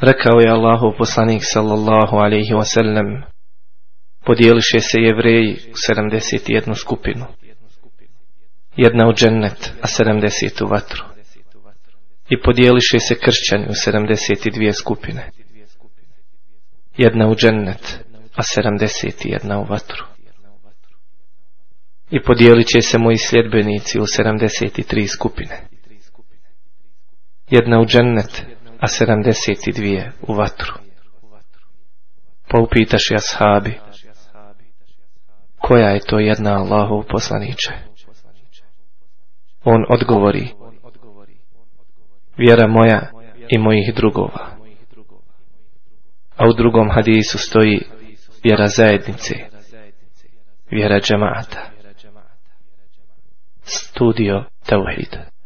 Rekao je Allahu poslanik sallallahu alaihi wasallam, podijeliše se jevreji u 71 skupinu. Jedna u džennet, a 70 u vatru. I podijeliše se kršćani u 72 skupine. Jedna u džennet, a 71 u vatru. I podijelit će se moji sljedbenici u 73 skupine. Jedna u džennet, a 72 u vatru. Pa upitaš ashabi, koja je to jedna Allahov poslaniče? On odgovori, vjera moja i mojih drugova. A u drugom hadisu stoji vjera zajednice, vjera džemata. Studio Tauhid.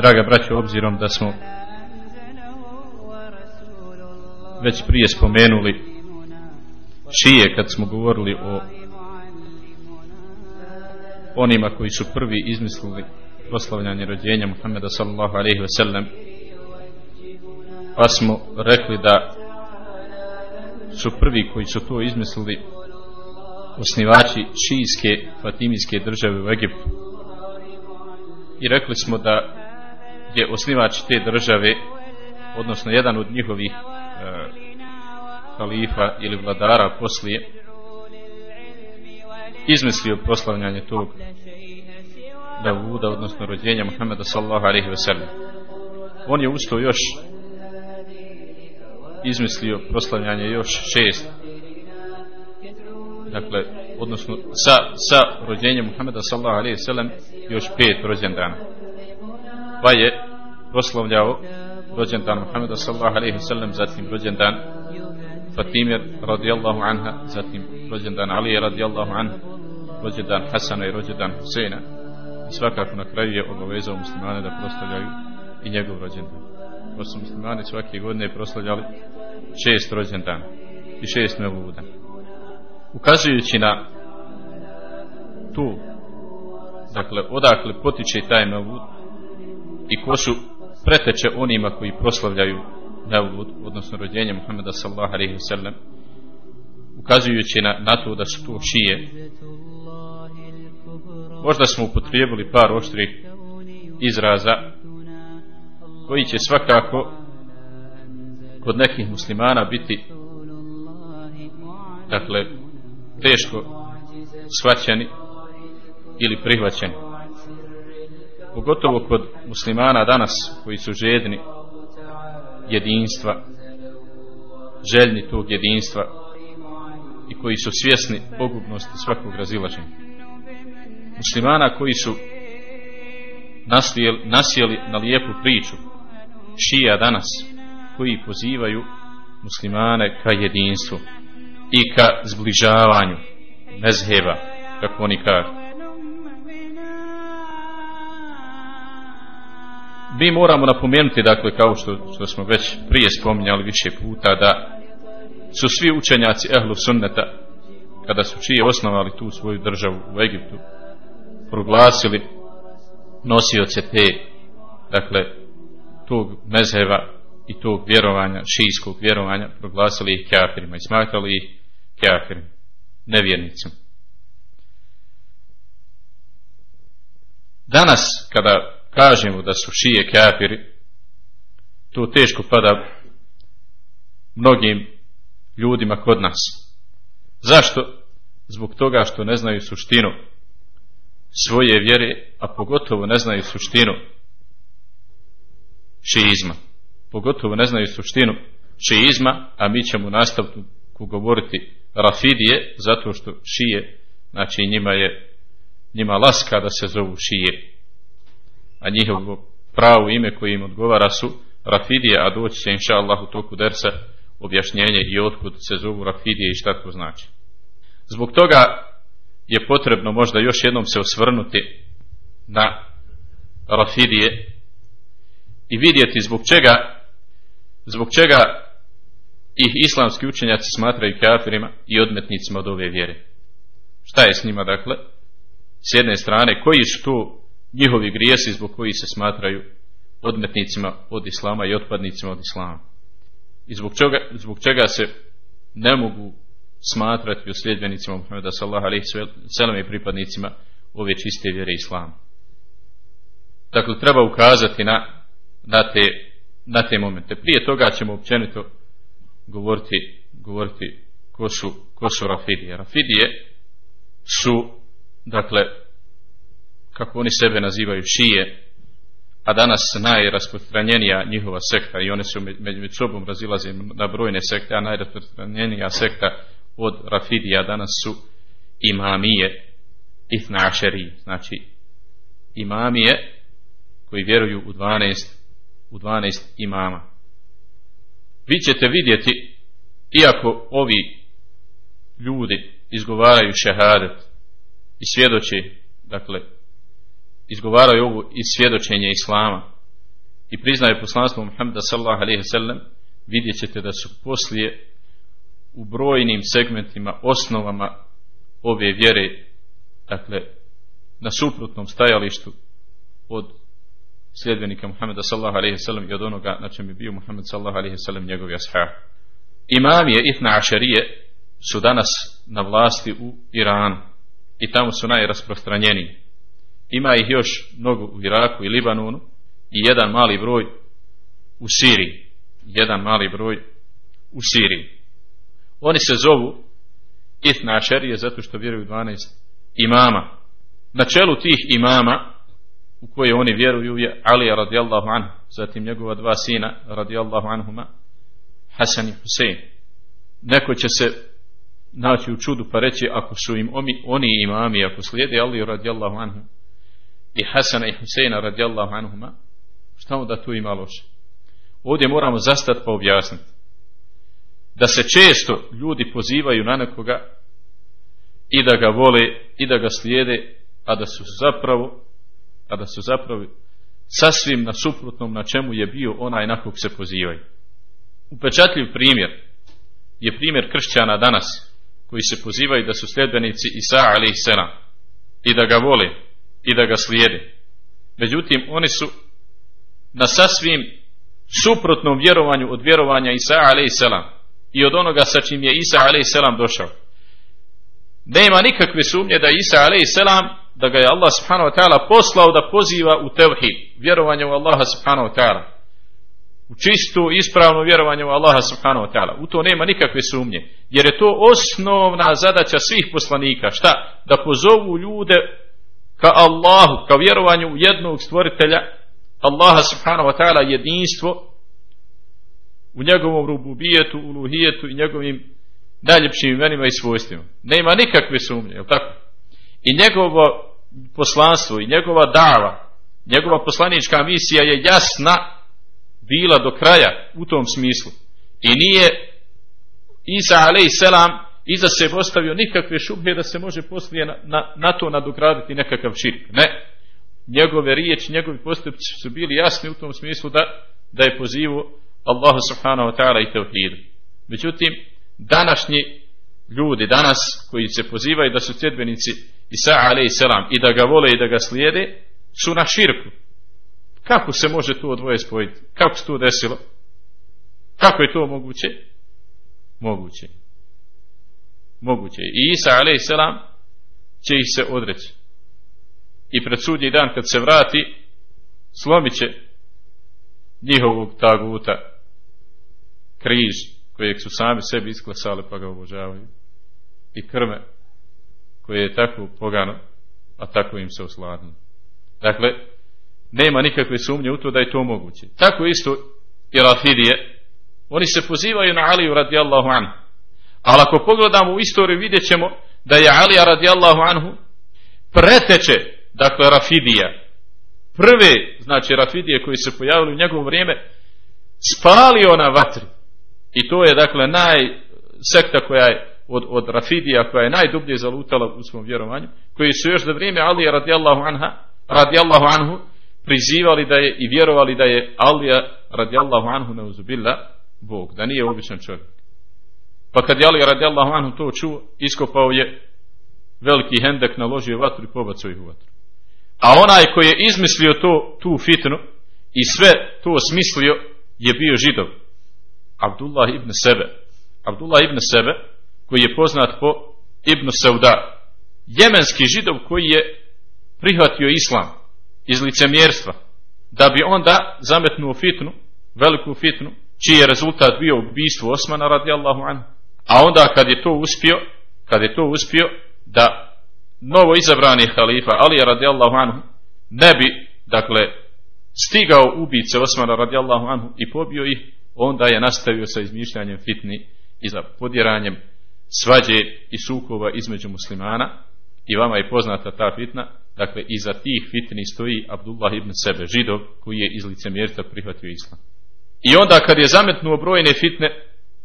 Draga braćo, obzirom da smo već prije spomenuli šije kad smo govorili o onima koji su prvi izmislili proslavljanje rođenja Muhammeda sallallahu alaihi ve sellem pa smo rekli da su prvi koji su to izmislili osnivači šijske fatimijske države u Egiptu i rekli smo da je osnivač te države odnosno jedan od njihovih kalifa ili vladara poslije izmislio proslavljanje tog Davuda, odnosno rođenja Muhammeda sallahu alaihi ve. On je usto još izmislio proslavljanje još šest dakle, odnosno sa, sa rođenjem Muhammeda sallahu alaihi ve sellem još pet rođendana. Pa je proslavljao rođendan Muhammeda sallallahu alaihi ve sellem, zatim rođendan Fatime radijallahu anha, zatim rođendan Ali radijallahu anha, rođendan Hasana i rođendan Huseina. I svakako na kraju je obavezao muslimane da proslavljaju i njegov rođendan. Su muslimani svake godine proslavljali šest rođendana i šest mevuda. Ukazujući na tu, dakle, odakle potiče taj mevud i ko su preteče onima koji proslavljaju Mevlud, odnosno rođenje Muhammeda sallallahu alaihi sallam, ukazujući na, na to da su to šije. Možda smo upotrijebili par oštrih izraza koji će svakako kod nekih muslimana biti dakle teško shvaćeni ili prihvaćeni. Pogotovo kod muslimana danas koji su žedni jedinstva željni tog jedinstva i koji su svjesni pogubnosti svakog razilaženja. Muslimana koji su naslijeli, nasjeli na lijepu priču šija danas koji pozivaju muslimane ka jedinstvu i ka zbližavanju mezheba kako oni kažu. Mi moramo napomenuti, dakle, kao što, što smo već prije spominjali više puta, da su svi učenjaci ehlu sunneta, kada su čije osnovali tu svoju državu u Egiptu, proglasili nosioce te, dakle, tog mezheva i tog vjerovanja, šijskog vjerovanja, proglasili ih kafirima i smatrali ih kafirima, nevjernicima. Danas, kada kažemo da su šije kafiri, to teško pada mnogim ljudima kod nas. Zašto? Zbog toga što ne znaju suštinu svoje vjere, a pogotovo ne znaju suštinu šijizma. Pogotovo ne znaju suštinu šijizma, a mi ćemo nastaviti govoriti rafidije, zato što šije, znači njima je njima laska da se zovu šije a njihovo pravo ime koje im odgovara su Rafidije, a doći će inša Allah u toku dersa objašnjenje i otkud se zovu Rafidije i šta to znači. Zbog toga je potrebno možda još jednom se osvrnuti na Rafidije i vidjeti zbog čega zbog čega ih islamski učenjaci smatraju kafirima i odmetnicima od ove vjere. Šta je s njima dakle? s jedne strane, koji su to njihovi grijesi zbog koji se smatraju odmetnicima od islama i otpadnicima od islama. I zbog čega, zbog čega se ne mogu smatrati u sljedbenicima Muhammeda sallaha alaihi sallam i pripadnicima ove čiste vjere islama. Dakle, treba ukazati na, na, te, na te momente. Prije toga ćemo općenito govoriti, govoriti ko su, ko su Rafidije. Rafidije su, dakle, kako oni sebe nazivaju šije, a danas najrasprostranjenija njihova sekta i one su među sobom razilaze na brojne sekte, a najrasprostranjenija sekta od Rafidija danas su imamije Ifnašeri, znači imamije koji vjeruju u 12, u 12 imama. Vi ćete vidjeti, iako ovi ljudi izgovaraju šehadet i svjedoči, dakle, izgovaraju ovo iz svjedočenja Islama i priznaju poslanstvo Muhammeda sallallahu alaihi sallam, vidjet ćete da su poslije u brojnim segmentima, osnovama ove vjere, dakle, na suprotnom stajalištu od sljedbenika Muhammeda sallallahu alaihi sallam i od onoga na čem je bio Muhammed sallallahu alaihi sallam njegovi ashab. Imamije Itna Ašarije su danas na vlasti u Iranu i tamo su najrasprostranjeniji. Ima ih još mnogo u Iraku i Libanonu i jedan mali broj u Siriji. Jedan mali broj u Siriji. Oni se zovu Itna Ašarije zato što vjeruju 12 imama. Na čelu tih imama u koje oni vjeruju je Ali radijallahu anhu, zatim njegova dva sina radijallahu anhuma, Hasan i Husein. Neko će se naći u čudu pa reći ako su im oni, oni imami, ako slijede Ali radijallahu anhu i Hasana i Huseina radijallahu anhuma, šta onda tu ima loše? Ovdje moramo zastati pa objasniti. Da se često ljudi pozivaju na nekoga i da ga vole i da ga slijede, a da su zapravo a da su zapravo sasvim na suprotnom na čemu je bio onaj na kog se pozivaju. Upečatljiv primjer je primjer kršćana danas koji se pozivaju da su sljedbenici Isa selam i da ga vole i da ga slijede. Međutim, oni su na sasvim suprotnom vjerovanju od vjerovanja Isa selam i od onoga sa čim je Isa selam došao. Nema nikakve sumnje da Isa selam da ga je Allah subhanahu wa ta'ala poslao da poziva u tevhid, vjerovanje u Allaha subhanahu wa ta'ala. U čistu, ispravno vjerovanje u Allaha subhanahu wa ta'ala. U to nema nikakve sumnje. Jer je to osnovna zadaća svih poslanika. Šta? Da pozovu ljude ka Allahu, ka vjerovanju u jednog stvoritelja, Allaha subhanahu wa ta'ala jedinstvo, u njegovom rububijetu, uluhijetu i njegovim najljepšim imenima i svojstvima. Nema nikakve sumnje, je tako? I njegovo poslanstvo i njegova dava, njegova poslanička misija je jasna bila do kraja u tom smislu. I nije Isa selam iza se ostavio nikakve šubhe da se može poslije na, na, na to nadograditi nekakav širk. Ne. Njegove riječi, njegovi postupci su bili jasni u tom smislu da, da je pozivu Allahu subhanahu wa ta'ala i tevhidu. Međutim, današnji ljudi danas koji se pozivaju da su cjedbenici Isa selam i da ga vole i da ga slijede su na širku. Kako se može to dvoje spojiti? Kako se to desilo? Kako je to moguće? Moguće. Moguće. I Isa a.s. će ih se odreći. I pred sudnji dan kad se vrati, slomit će njihovog taguta križ kojeg su sami sebi isklasali pa ga obožavaju i krme koje je tako pogano a tako im se osladno dakle nema nikakve sumnje u to da je to moguće. Tako isto i Rafidije, oni se pozivaju na Aliju radijallahu anhu. Ali ako pogledamo u istoriju vidjet ćemo da je Alija radijallahu anhu preteče, dakle Rafidija, prve, znači Rafidije koji se pojavili u njegovo vrijeme, spalio na vatri. I to je dakle naj sekta koja je od, od Rafidija koja je najdublje zalutala u svom vjerovanju, koji su još za vrijeme Alija radijallahu anha, radijallahu anhu, prizivali da je i vjerovali da je Alija radijallahu anhu neuzubila Bog, da nije običan čovjek. Pa kad je Alija radijallahu anhu to čuo, iskopao je veliki hendek naložio vatru i pobacao ih u vatru. A onaj koji je izmislio to, tu fitnu i sve to smislio je bio židov. Abdullah ibn Sebe. Abdullah ibn Sebe koji je poznat po Ibn Sauda. Jemenski židov koji je prihvatio islam iz licemjerstva da bi onda zametnuo fitnu, veliku fitnu, čiji je rezultat bio ubijstvo Osmana radijallahu anhu. A onda kad je to uspio, kad je to uspio da novo izabrani halifa Ali radijallahu anhu ne bi, dakle, stigao ubice Osmana radijallahu anhu i pobio ih, onda je nastavio sa izmišljanjem fitni i za podjeranjem svađe i sukova između muslimana i vama je poznata ta fitna, dakle iza tih fitni stoji Abdullah ibn Sebe, židov koji je iz licemjerstva prihvatio islam. I onda kad je zametnuo brojne fitne,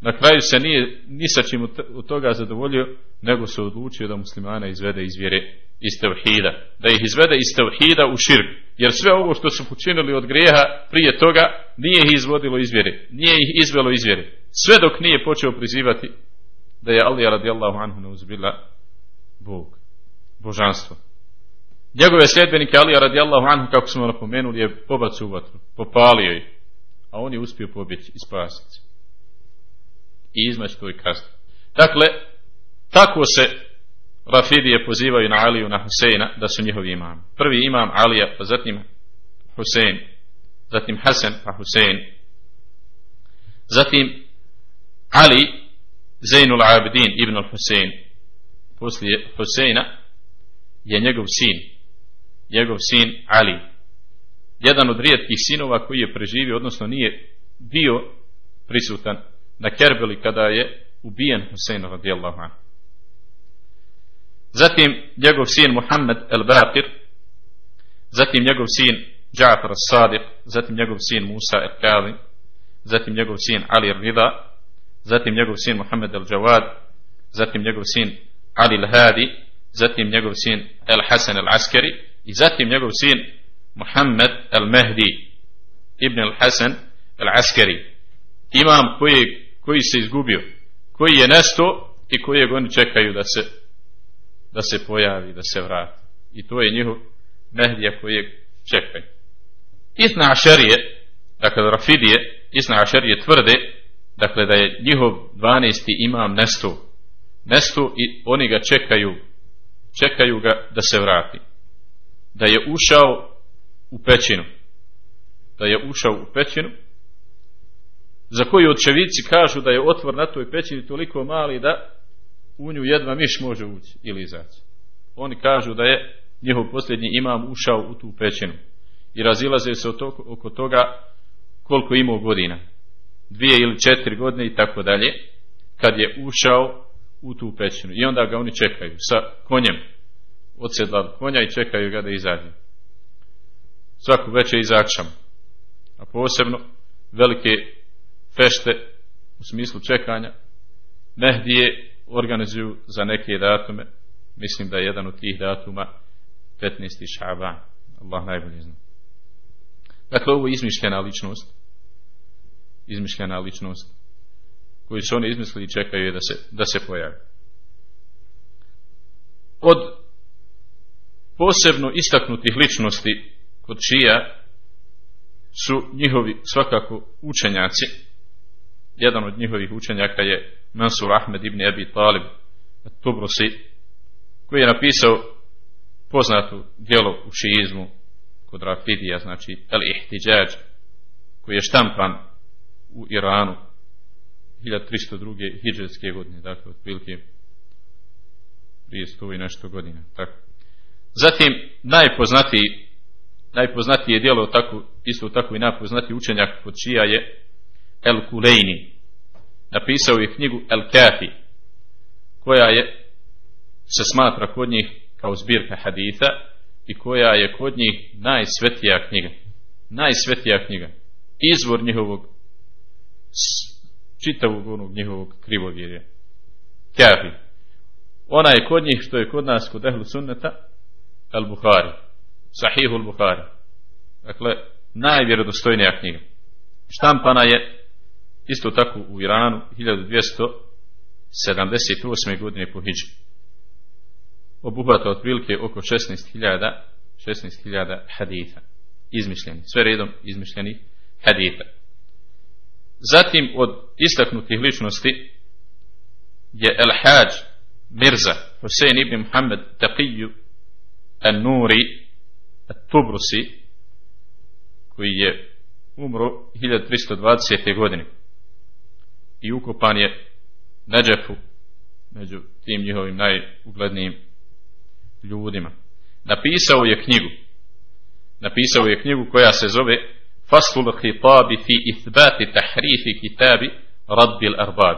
na kraju se nije ni sa čim od toga zadovoljio, nego se odlučio da muslimana izvede iz vjere iz tevhida. Da ih izvede iz tevhida u širk. Jer sve ovo što su počinili od grijeha prije toga nije ih izvodilo iz vjere. Nije ih izvelo iz vjere. Sve dok nije počeo prizivati da je Ali radijallahu anhu neuzbila Bog. Božanstvo. Njegove sljedbenike Ali radijallahu anhu, kako smo napomenuli, je pobacu u vatru. Popalio ih. A on je uspio pobjeći i spasiti i izmaći toj kazni. Dakle, tako se Rafidije pozivaju na Aliju, na Huseina, da su njihovi imami. Prvi imam Alija, pa zatim Husein, zatim Hasan, pa Husein, zatim Ali, Zainul Abidin ibn al-Husein, poslije Huseina je njegov sin, njegov sin Ali, jedan od rijetkih sinova koji je preživio, odnosno nije bio prisutan na Kerbeli kada je ubijen Husein radijallahu anhu. Zatim njegov sin Muhammed el Bakir, zatim njegov sin Džafar Sadiq, zatim njegov sin Musa el Kali, zatim njegov sin Ali Rida, zatim njegov sin Muhammed el Jawad, zatim njegov sin Ali el Hadi, zatim njegov sin El Hasan el Askari i zatim njegov sin Muhammed el Mehdi ibn el Hasan el Askari imam kojeg koji se izgubio, koji je nesto i kojeg oni čekaju da se, da se pojavi, da se vrati. I to je njihov Mehdija kojeg čekaju. Isna Ašerije, dakle Rafidije, Isna Ašerije tvrde, dakle da je njihov 12. imam nesto. Nesto i oni ga čekaju, čekaju ga da se vrati. Da je ušao u pećinu. Da je ušao u pećinu za koju očevici kažu da je otvor na toj pećini toliko mali da u nju jedva miš može ući ili izaći. Oni kažu da je njihov posljednji imam ušao u tu pećinu i razilaze se oko toga koliko imao godina. Dvije ili četiri godine i tako dalje kad je ušao u tu pećinu. I onda ga oni čekaju sa konjem odsedla konja i čekaju ga da izađe. Svaku večer izačam. A posebno velike fešte u smislu čekanja Mehdije organizuju za neke datume mislim da je jedan od tih datuma 15. šaban Allah najbolje zna dakle ovo je izmišljena ličnost izmišljena ličnost koju su oni izmislili i čekaju da se, da se pojavi. Od posebno istaknutih ličnosti kod čija su njihovi svakako učenjaci. Jedan od njihovih učenjaka je Mansur Ahmed ibn Abi Talib Tubrusi koji je napisao poznatu djelo u šiizmu kod Rafidija znači El Ihtiđađ koji je štampan u Iranu 1302. hijđarske godine dakle otprilike prije sto i nešto godina tako. zatim najpoznatiji najpoznatije djelo tako, isto tako i najpoznatiji učenjak kod čija je El Kulejni. Napisao je knjigu El Kafi, koja je, se smatra kod njih kao zbirka haditha i koja je kod njih najsvetija knjiga. Najsvetija knjiga. Izvor njihovog čitavog onog njihovog krivovjerja. Kafi. Ona je kod njih što je kod nas kod ehlu sunneta El Buhari. Sahihul Buhari. Dakle, najvjerodostojnija knjiga. Štampana je isto tako u Iranu 1278. godine po Hidži. obuhvata otprilike oko 16.000 16.000 haditha izmišljeni, sve redom izmišljeni haditha. Zatim od istaknutih ličnosti je El Hajj Mirza Hussein ibn Muhammed Taqiju An-Nuri At-Tubrusi koji je umro 1320. godine i ukopan je Neđefu među tim njihovim najuglednijim ljudima. Napisao je knjigu. Napisao je knjigu koja se zove Faslul hitabi fi ithbati tahrifi kitabi Radbil Arbab.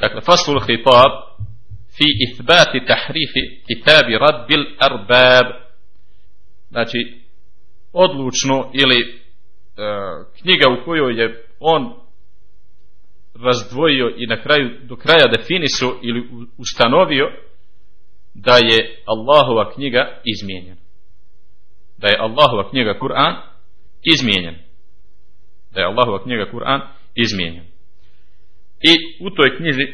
Dakle, Faslul hitab fi ithbati tahrifi kitabi Radbil Arbab. Znači, odlučno ili e, knjiga u kojoj je on razdvojio i na kraju do kraja definisu ili ustanovio da je Allahova knjiga izmijenjena. Da je Allahova knjiga Kur'an izmijenjen. Da je Allahova knjiga Kur'an izmijenjen. I u toj knjizi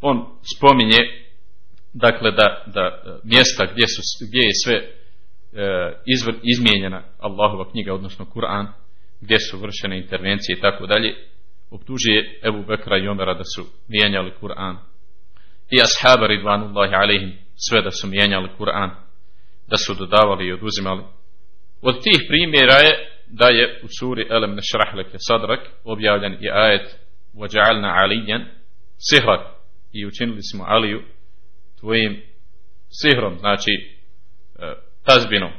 on spominje dakle da, da e, mjesta gdje, su, gdje je sve e, izvr, izmijenjena Allahova knjiga, odnosno Kur'an, gdje su vršene intervencije i tako dalje, optužuje Ebu Bekra i Omera da su mijenjali Kur'an. I ashaba ridvanullahi alaihim sve da su mijenjali Kur'an, da su dodavali i oduzimali. Od tih primjera je da je u suri Elem nešrahleke sadrak objavljen i ajet Vajalna alijan sihrak i učinili smo Aliju tvojim sihrom, znači e, tazbinom,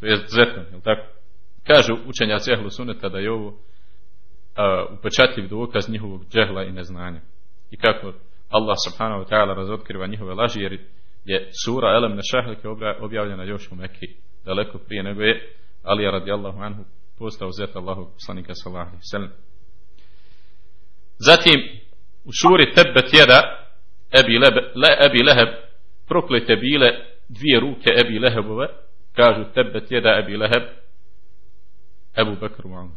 to je zetom, jel tako? Kažu učenja ehlu suneta da je ovo upečatljiv dokaz njihovog džehla i neznanja. I kako Allah subhanahu wa ta'ala razotkriva njihove laži jer je sura Elem Nešahlike objavljena još u Mekki daleko prije nego je Ali radijallahu anhu postao zet Allahog poslanika sallahu sallam. Zatim u suri Tebet jeda Ebi, lebe, le, ebi Leheb proklete bile dvije ruke Ebi Lehebove kažu Tebet jeda Ebi Leheb Ebu Bekru Amr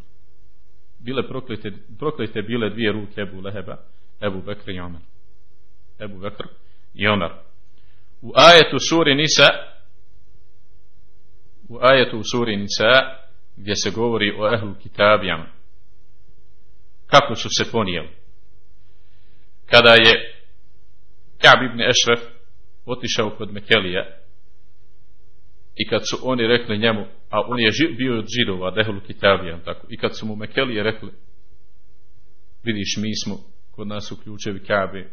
bile proklete, proklete bile dvije ruke Ebu Leheba Ebu Bekr i Omer Ebu Bekr i Omer. U ajetu suri Nisa u ajetu u suri Nisa gdje se govori o ehlu kitabijama. Kako su se ponijeli? Kada je Ka'b ibn Ešref otišao kod Mekelija i kad su oni rekli njemu a on je bio od židova dehlu kitabija tako i kad su mu Mekelije rekli vidiš mi smo kod nas u ključevi Kabe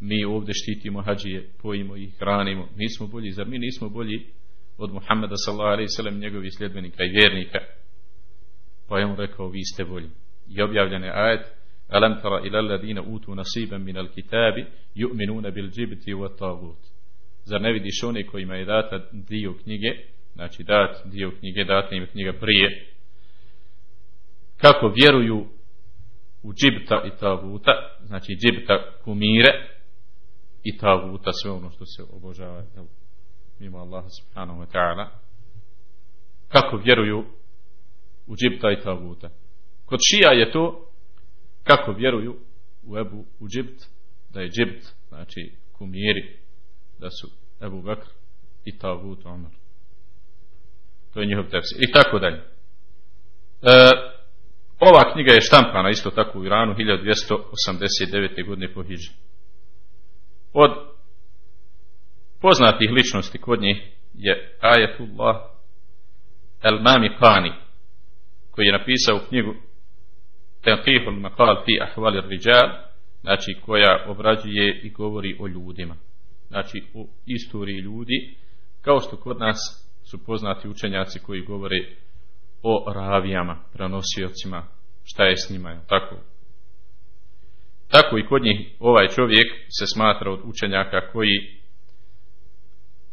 mi ovdje štitimo hađije, pojimo ih, hranimo, nismo bolji, zar mi nismo bolji od Muhammeda sallallahu alaihi sallam njegovih sljedbenika i vjernika. Pa je mu rekao vi ste bolji. I objavljen je ajet alam tara ila alladina utu nasiban min al kitabi yu'minuna bil džibti wa tagut zar ne vidiš one kojima je data dio knjige znači dat dio knjige data im knjiga prije kako vjeruju u džibta i taguta znači džibta kumire i taguta, sve ono što se obožava mimo Allaha subhanahu wa ta'ala kako vjeruju u džibta i taguta. Kod šija je to kako vjeruju u Ebu u džibt da je džibt znači kumiri da su Ebu Bekr i tagut Omar to je njihov tefsir. I tako dalje. E, ova knjiga je štampana isto tako u Iranu 1289. godine po Hidži od poznatih ličnosti kod njih je Ayatullah El Mami Qani koji je napisao knjigu Tenqihul Maqal fi Ahvali Rijal znači koja obrađuje i govori o ljudima. Znači o istoriji ljudi kao što kod nas su poznati učenjaci koji govore o ravijama, prenosiocima, šta je s njima, tako? Tako i kod njih ovaj čovjek se smatra od učenjaka koji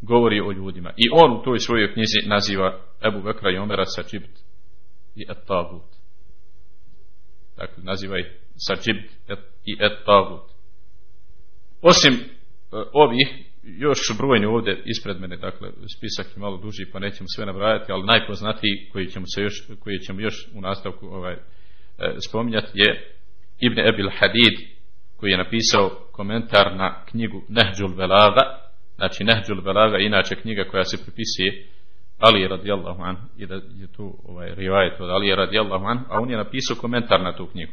govori o ljudima. I on u toj svojoj knjizi naziva Ebu Bekra i Omera Sačibt i Et. Dakle, naziva ih Sačibt i Et. Osim uh, ovih, još su brojni ovdje ispred mene, dakle, spisak je malo duži, pa nećemo sve nabrajati, ali najpoznatiji koji ćemo, se još, koji ćemo još u nastavku ovaj, uh, spominjati je Ibn Ebil Hadid koji je napisao komentar na knjigu Nehđul Belaga, znači Nehđul Belaga, inače knjiga koja se pripisuje Ali radijallahu an, i da je tu ovaj rivajet od Ali radijallahu an, a on je napisao komentar na tu knjigu.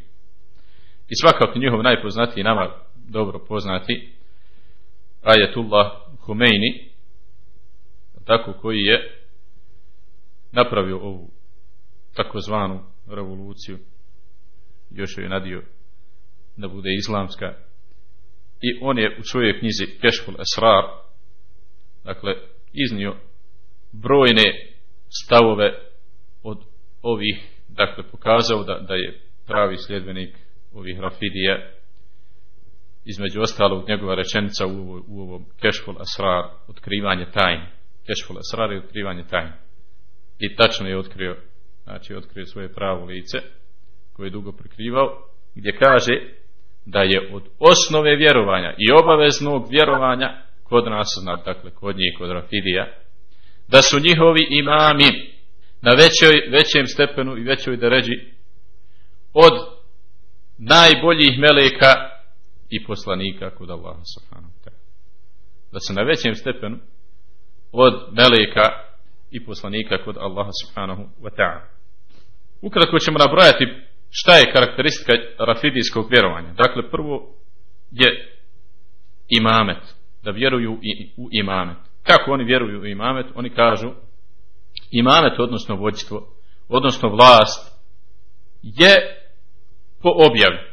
I svakako njihov najpoznatiji nama dobro poznati Ayatullah Khomeini tako koji je napravio ovu takozvanu revoluciju još je nadio da bude islamska i on je u svojoj knjizi Kešful Esrar dakle iznio brojne stavove od ovih dakle pokazao da, da je pravi sljedbenik ovih rafidija. Između ostalog njegova rečenica u, u ovom Kešful Asrar otkrivanje tajne Kešful Asrar je otkrivanje tajne i tačno je otkrio znači otkrio svoje pravo lice koje je dugo prikrivao gdje kaže da je od osnove vjerovanja i obaveznog vjerovanja kod nas, dakle kod njih, kod Rafidija, da su njihovi imami na većoj, većem stepenu i većoj deređi od najboljih meleka i poslanika kod Allaha subhanahu Da su na većem stepenu od meleka i poslanika kod Allaha subhanahu wa ta'ala. Ukratko ćemo nabrojati šta je karakteristika rafidijskog vjerovanja. Dakle, prvo je imamet, da vjeruju u imamet. Kako oni vjeruju u imamet? Oni kažu imamet, odnosno vođstvo, odnosno vlast, je po objavi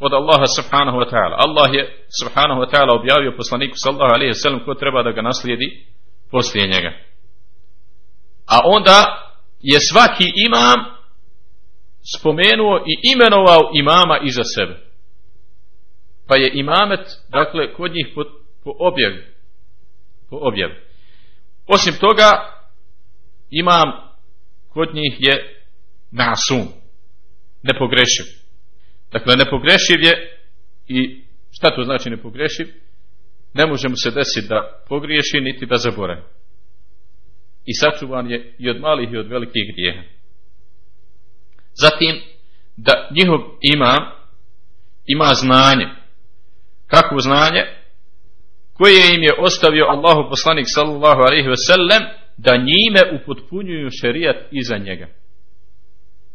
od Allaha subhanahu wa ta'ala. Allah je subhanahu wa ta'ala objavio poslaniku sallahu alaihi sallam ko treba da ga naslijedi poslije njega. A onda je svaki imam spomenuo i imenovao imama iza sebe. Pa je imamet, dakle, kod njih po, objavi. Po objavi. Osim toga, imam kod njih je nasum. Nepogrešiv. Dakle, nepogrešiv je i šta to znači nepogrešiv? Ne može mu se desiti da pogriješi niti da zaboravi. I sačuvan je i od malih i od velikih grijeha. Zatim, da njihov ima ima znanje. Kakvo znanje? Koje im je ostavio Allahu poslanik sallallahu alaihi sellem da njime upotpunjuju šerijat iza njega.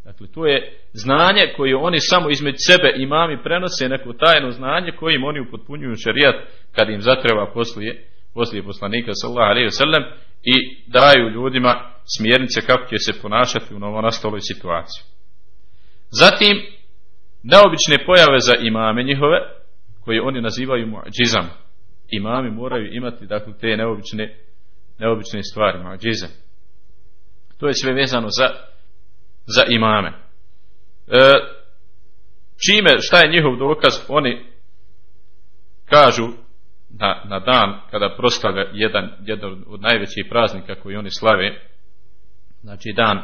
Dakle, to je znanje koje oni samo između sebe imami prenose neko tajno znanje kojim oni upotpunjuju šerijat kad im zatreba poslije, poslije poslanika sallallahu alaihi sellem i daju ljudima smjernice kako će se ponašati u novonastaloj situaciji. Zatim, neobične pojave za imame njihove, koje oni nazivaju muđizam. Imami moraju imati dakle, te neobične, neobične stvari, muđizam. To je sve vezano za, za imame. E, čime, šta je njihov dokaz? Oni kažu na, na dan kada proslave jedan, jedan od najvećih praznika koji oni slave, znači dan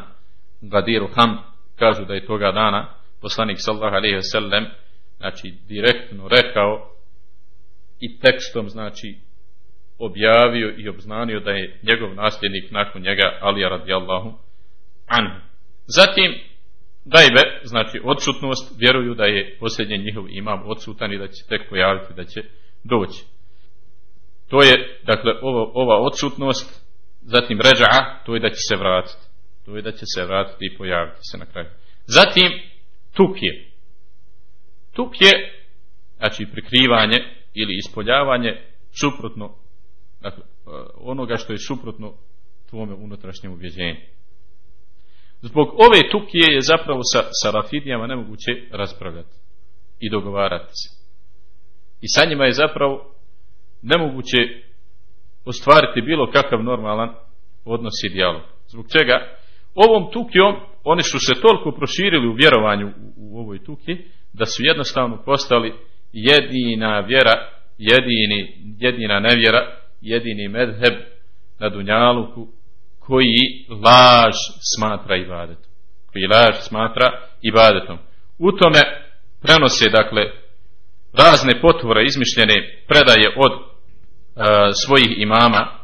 Gadiru Ham, kažu da je toga dana poslanik sallallahu alejhi sellem znači direktno rekao i tekstom znači objavio i obznanio da je njegov nasljednik nakon njega Alija radijallahu an. Zatim dajbe, znači odsutnost, vjeruju da je posljednji njihov imam odsutan i da će tek pojaviti, da će doći. To je, dakle, ovo, ova odsutnost, zatim ređa, to je da će se vratiti. To je da će se vratiti i pojaviti se na kraju. Zatim, tuk je. Tuk je, znači prikrivanje ili ispoljavanje suprotno, dakle, e, onoga što je suprotno tvome unutrašnjem ubjeđenju. Zbog ove tukije je zapravo sa, sa rafidijama nemoguće raspravljati i dogovarati se. I sa njima je zapravo nemoguće ostvariti bilo kakav normalan odnos i dijalog. Zbog čega? Ovom tukijom oni su se toliko proširili u vjerovanju u, u ovoj tuki da su jednostavno postali jedina vjera, jedini, jedina nevjera, jedini medheb na Dunjaluku koji laž smatra ibadetom. Koji laž smatra ibadetom. U tome prenose dakle razne potvore izmišljene predaje od uh, svojih imama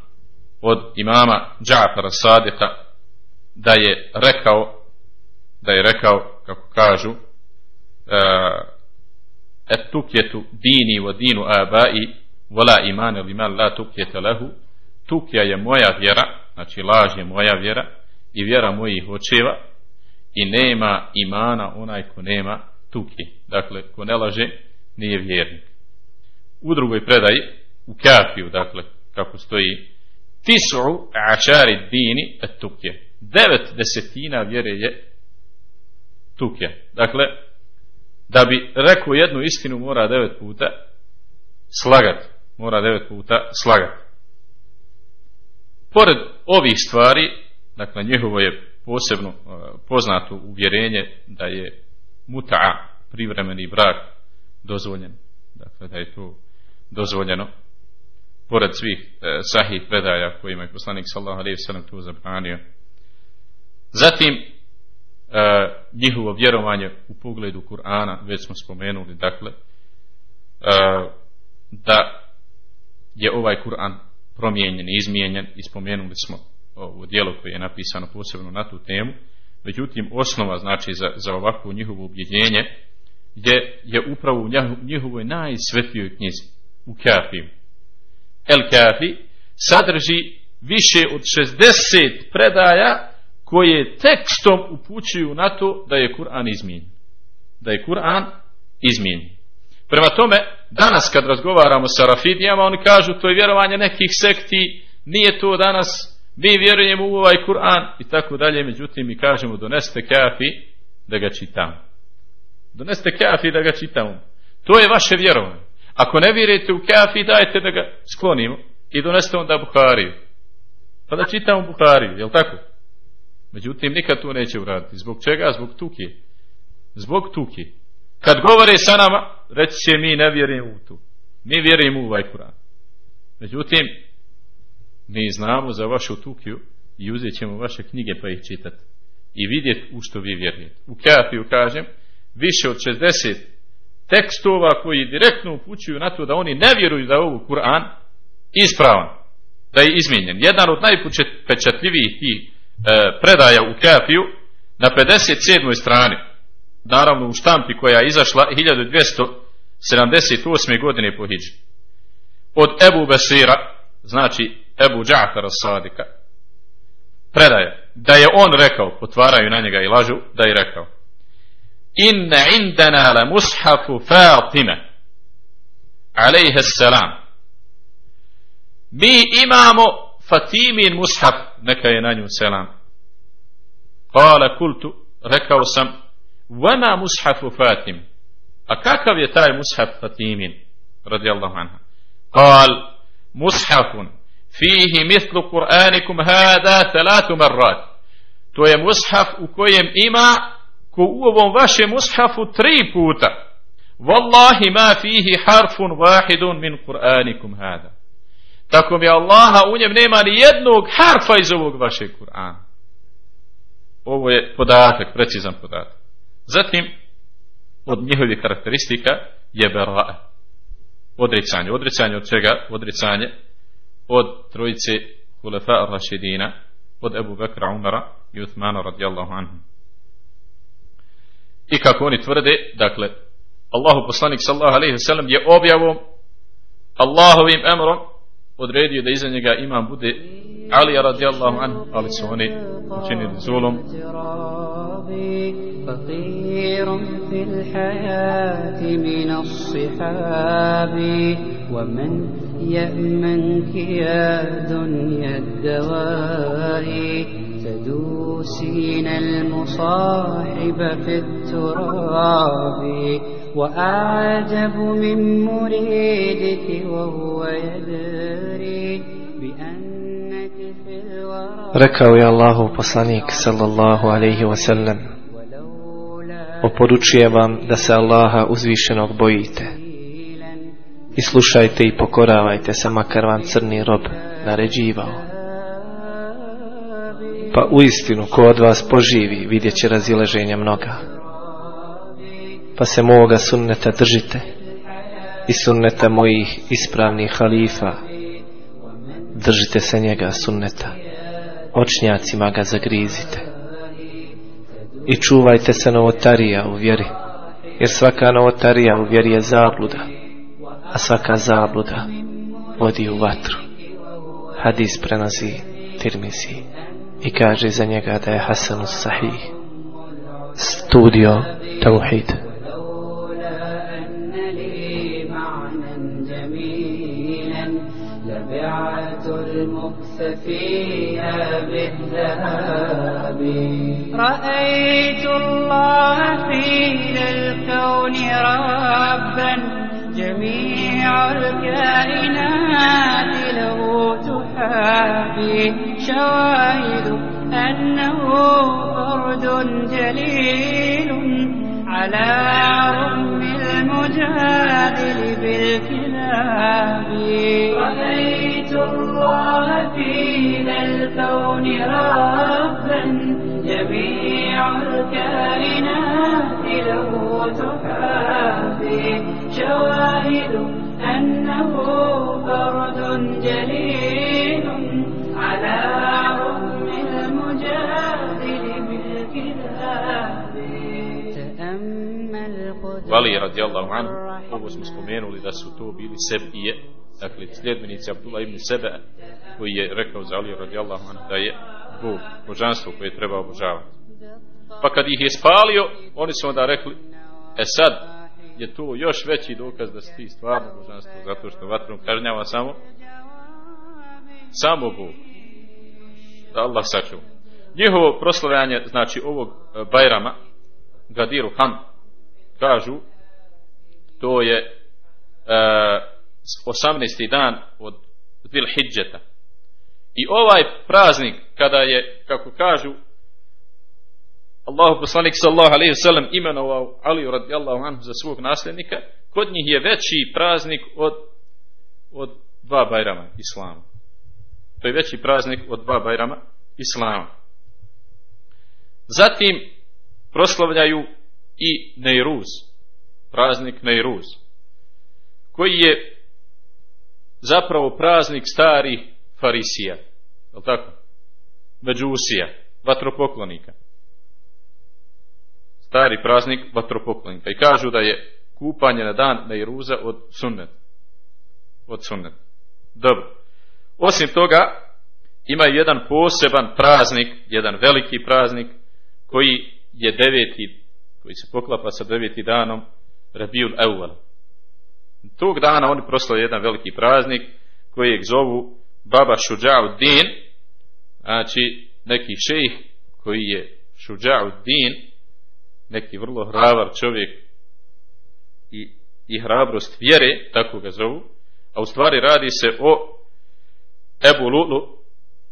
od imama Džafara Sadika da je rekao da je rekao kako kažu uh, et tukjetu dini wa dinu abai wala imane li man la tukjete lehu tukja je moja vjera znači laž je moja vjera i vjera mojih očeva i nema imana onaj ko nema tuki dakle ko ne laže nije vjernik. U drugoj predaji u kafiju dakle kako stoji tisu ašari dini et tukje. Devet desetina vjere je tukje. Dakle da bi rekao jednu istinu mora devet puta slagat. Mora devet puta slagat. Pored ovih stvari dakle njihovo je posebno uh, poznato uvjerenje da je muta privremeni brak dozvoljen. Dakle da je to dozvoljeno. Pored svih e, sahih predaja kojima je poslanik sallallahu alejhi ve sellem to zabranio. Zatim e, njihovo vjerovanje u pogledu Kur'ana već smo spomenuli dakle e, da je ovaj Kur'an promijenjen i izmijenjen i spomenuli smo ovo dijelo koje je napisano posebno na tu temu. Međutim osnova znači za, za ovakvo njihovo ubjeđenje je, je upravo u njihovoj najsvetijoj knjizi u Kafiju. El Kafi sadrži više od 60 predaja koje tekstom upućuju na to da je Kur'an izmijenjen. Da je Kur'an izmijenjen. Prema tome, danas kad razgovaramo sa Rafidijama, oni kažu to je vjerovanje nekih sekti, nije to danas, mi vjerujemo u ovaj Kur'an i tako dalje, međutim mi kažemo doneste kafi da ga čitamo. Doneste kafi da ga čitamo. To je vaše vjerovanje. Ako ne vjerujete u kafi, dajte da ga sklonimo i doneste onda Buhariju. Pa da čitamo Buhariju, jel tako? Međutim, nikad to neće uraditi. Zbog čega? Zbog tuki. Zbog tuki. Kad govore sa nama, reći će mi ne vjerujemo u tu. Mi vjerujemo u ovaj Kur'an. Međutim, mi znamo za vašu tukiju i uzet ćemo vaše knjige pa ih čitati. I vidjeti u što vi vjerujete. U kafiju kažem, više od 60 tekstova koji direktno upućuju na to da oni ne vjeruju da je ovo Kur'an ispravan, da je izmijenjen. Jedan od najpečatljivijih tih predaja u Kafiju na 57. strani, naravno u štampi koja je izašla 1278. godine po Hidži. Od Ebu Besira, znači Ebu Džafara Sadika, predaje da je on rekao, potvaraju na njega i lažu, da je rekao inna indana la mushafu Fatima alaihi salam mi imamo Fatimin mushaf neka je na nju selam قال قلت ركو سم وما مصحف فاتم؟ أكاكب يتاي مصحف فاتيم رضي الله عنها قال مصحف فيه مثل قرآنكم هذا ثلاث مرات. تو مصحف وكويم إما كوبون وش مصحف تري بوتا. والله ما فيه حرف واحد من قرآنكم هذا. تكم يا الله ونيم نيما ليدنوك حرف يزوك وش القرآن ovo je podatak, precizan podatak. Zatim od njihovih karakteristika je bera'a. Odricanje, odricanje od čega? odricanje od trojice Hulefa ar-Rašidina od Ebu Bekra Umara i Uthmana radijallahu anhu. I kako oni tvrde, dakle, Allahu poslanik sallallahu alejhi ve sellem je objavom Allahovim emrom odredio da iza njega imam bude Ali radijallahu anhu, ali su oni učinili zulum. فقير في الحياة من الصحاب ومن يأمنك يا دنيا الدواء تدوسين المصاحب في التراب وأعجب من مريدك وهو يدري Rekao je Allahu poslanik sallallahu alaihi wasallam Oporučujem vam da se Allaha uzvišenog bojite. I slušajte i pokoravajte se makar vam crni rob naređivao. Pa u istinu ko od vas poživi vidjet će razileženja mnoga. Pa se moga sunneta držite i sunneta mojih ispravnih halifa držite se njega sunneta očnjacima ga zagrizite i čuvajte se novotarija u vjeri jer svaka novotarija u vjeri je zabluda, a svaka zabluda vodi u vatru. Hadis prenosi Tirmizi i kaže za njega da je Hasan Sahih. Studio Tauhid. فيها بالذهاب. رأيت الله في الكون ربا جميع الكائنات له تحابي. شواهد أنه فرد جليل على رغم المجادل بالكلاب. رأيت الله في ذا الكون ربا جميع الكائنات له تحابي. شواهد أنه فرد جليل. Ali radijallahu anhu, ovo smo spomenuli da su to bili sebije, dakle sljedbenici Abdullah ibn Sebe, koji je rekao za Ali radijallahu anhu da je Bog, božanstvo koje treba obožavati. Pa kad ih je spalio, oni su onda rekli, e sad je to još veći dokaz da si ti stvarno božanstvo, zato što vatrom kažnjava samo samo Bog. Da Allah sačuva. Njihovo proslavljanje, znači ovog e, Bajrama, Gadiru Ham, kažu, to je e, 18. dan od Zil Hidžeta. I ovaj praznik, kada je, kako kažu, Allahu poslanik sallallahu alejhi ve sellem imenovao Ali radijallahu anhu za svog nasljednika, kod njih je veći praznik od od dva bajrama islama. To je veći praznik od dva bajrama islama. Zatim proslavljaju i Neiruz, praznik Neiruz, koji je zapravo praznik starih farisija, je tako? Međusija, vatropoklonika. Stari praznik vatropoklonika. I kažu da je kupanje na dan Neiruza od sunnet. Od sunnet. Dobro. Osim toga, ima jedan poseban praznik, jedan veliki praznik, koji je deveti, koji se poklapa sa deveti danom Rabiul Euval. Tog dana oni proslave jedan veliki praznik kojeg zovu Baba Šuđa'u Din, znači neki šejih koji je Šuđa'u Din, neki vrlo hrabar čovjek i, i hrabrost vjere, tako ga zovu, a u stvari radi se o Ebu Lulu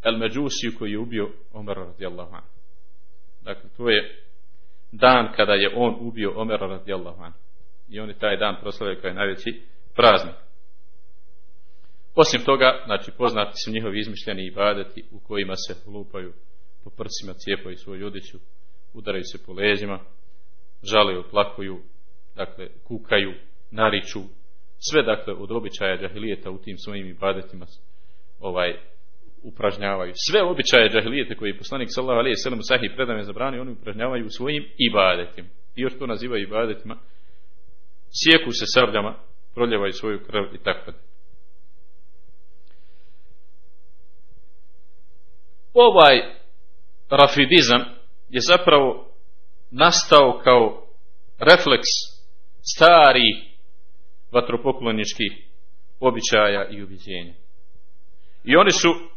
El Međusiju koji je ubio Omer radijallahu anhu. Dakle, to je dan kada je on ubio Omer radijallahu anhu. I oni taj dan proslavljaju kao je najveći praznik. Osim toga, znači poznati su njihovi izmišljeni ibadeti u kojima se lupaju po prsima, cijepaju svoju judiću, udaraju se po leđima, žalaju, plakuju, dakle, kukaju, nariču, sve dakle od običaja džahilijeta u tim svojim ibadetima ovaj upražnjavaju. Sve običaje džahilijete koji je poslanik sallallahu alejhi ve sellem sahih predame zabrani, oni upražnjavaju svojim ibadetima. I još to nazivaju ibadetima. Sjeku se srdama, proljevaju svoju krv i tako dalje. Ovaj rafidizam je zapravo nastao kao refleks stari vatropokloničkih običaja i ubiđenja. I oni su